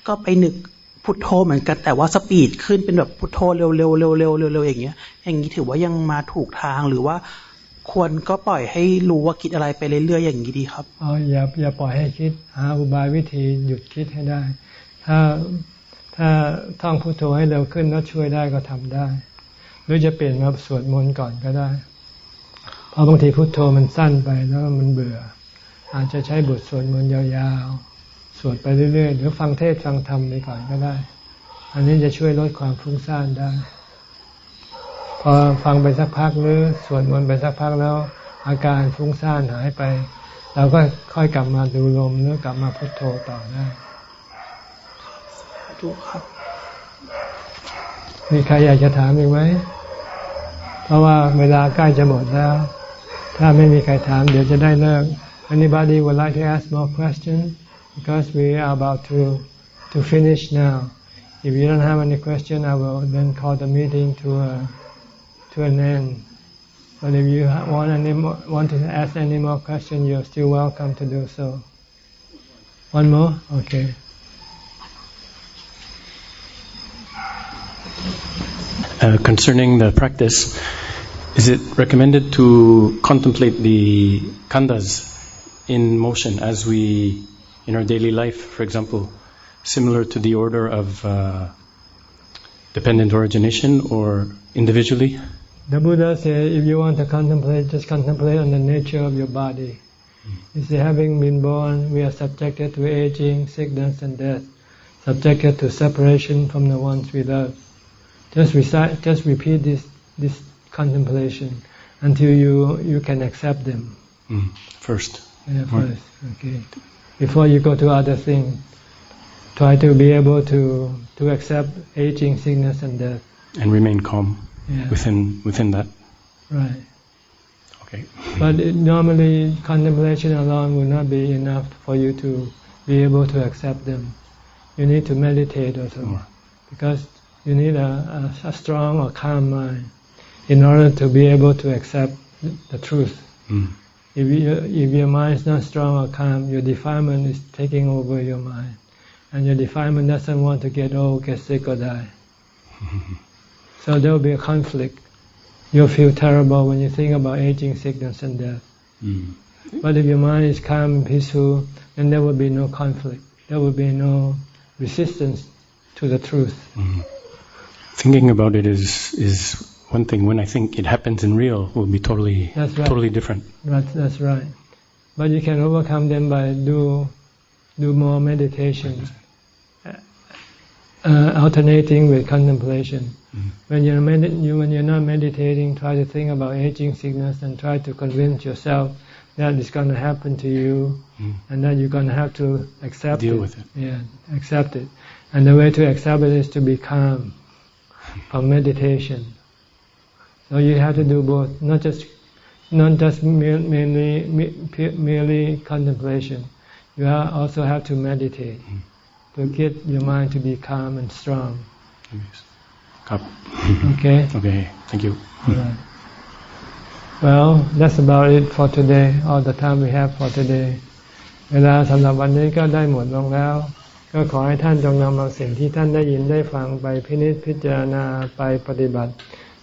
ก็ไปนึก พุทโธเหมือนกันแต่ว่าสปีดขึ้นเป็นแบบพุทโธเร็วๆเร็วๆเร็วๆเร็วๆอย่างเงี้ย อย่างนี้ถือว่ายังมาถูกทางหรือว่าควรก็ปล่อยให้รู้ว่าคิดอะไรไปเรื่อยๆอย่างนี้ดีครับอ๋ออย่าอย่าปล่อยให้คิดหาอุบายวิธีหยุดคิดให้ได้ ถ้าถ้าท่องพุทโธให้เร็วขึ้นแล้วช่วยได้ก็ทำได้ หรือจะเปลี่ยนมาสวดมนต์ก่อนก็ได้ เพราะบางทีพุทโธมันสั้นไปแล้วมันเบื่อ อาจจะใช้บทสวดมนต์ยาว วดไปเรื่อยๆ หรือฟังเทศฟังธรรมไปก่อนก็ได้ อันนี้จะช่วยลดความฟุ้งซ่านได้ พอฟังไปสักพักหรือสวดมนต์ไปสักพักแล้ว อาการฟุ้งซ่านหายไปเราก็ค่อยกลับมาดูลมหรือกลับมาพุทโธต่อได้ถูกครับ มีใครอยากจะถามอีกไหม เพราะว่าเวลาใกล้จะหมดแล้ว ถ้าไม่มีใครถามเดี๋ยวจะได้เลิก Anybody would like to ask more questions because we are about to to finish now. If you don't have any question, I will then call the meeting to a to an end. But if you want any more, want to ask any more questions, you're still welcome to do so. One more, okay. Uh, concerning the practice, is it recommended to contemplate the khandhas in motion as we, in our daily life, for example, similar to the order of uh, dependent origination or individually? The Buddha said, if you want to contemplate, just contemplate on the nature of your body. He said, having been born, we are subjected to aging, sickness, and death, subjected to separation from the ones we love. Just recite, just repeat this this contemplation until you you can accept them. Mm. First. Yeah, first. Okay. Before you go to other things, try to be able to to accept aging, sickness, and death. And remain calm yeah. within within that. Right. Okay. But it, normally, contemplation alone will not be enough for you to be able to accept them. You need to meditate also, More. because you need a, a, a, strong or calm mind in order to be able to accept the truth. Mm. If, you, if your mind is not strong or calm, your defilement is taking over your mind, and your defilement doesn't want to get old, get sick, or die. So there will be a conflict. You'll feel terrible when you think about aging, sickness, and death. Mm. But if your mind is calm and peaceful, then there will be no conflict. There will be no resistance to the truth. Mm. Thinking about it is is one thing. When I think it happens in real, will be totally right. totally different. That's that's right. But you can overcome them by do do more meditation uh, alternating with contemplation. Mm. When you're med- you, when you're not meditating, try to think about aging, sickness, and try to convince yourself that it's going to happen to you, mm. and that you're going to have to accept Deal it. with it. Yeah, accept it. And the way to accept it is to be calm from meditation. So you have to do both, not just not just merely merely contemplation. You also have to meditate. Mm to get your mind to be calm and strong. Yes. Okay? Okay, thank you. Right. Well, that's about it for today, all the time we have for today. เวลาสำหรับวันนี้ก็ได้หมดลงแล้ว ก็ขอให้ท่านจงนำเอาสิ่งที่ท่านได้ยินได้ฟังไปพินิจพิจารณาไปปฏิบัติ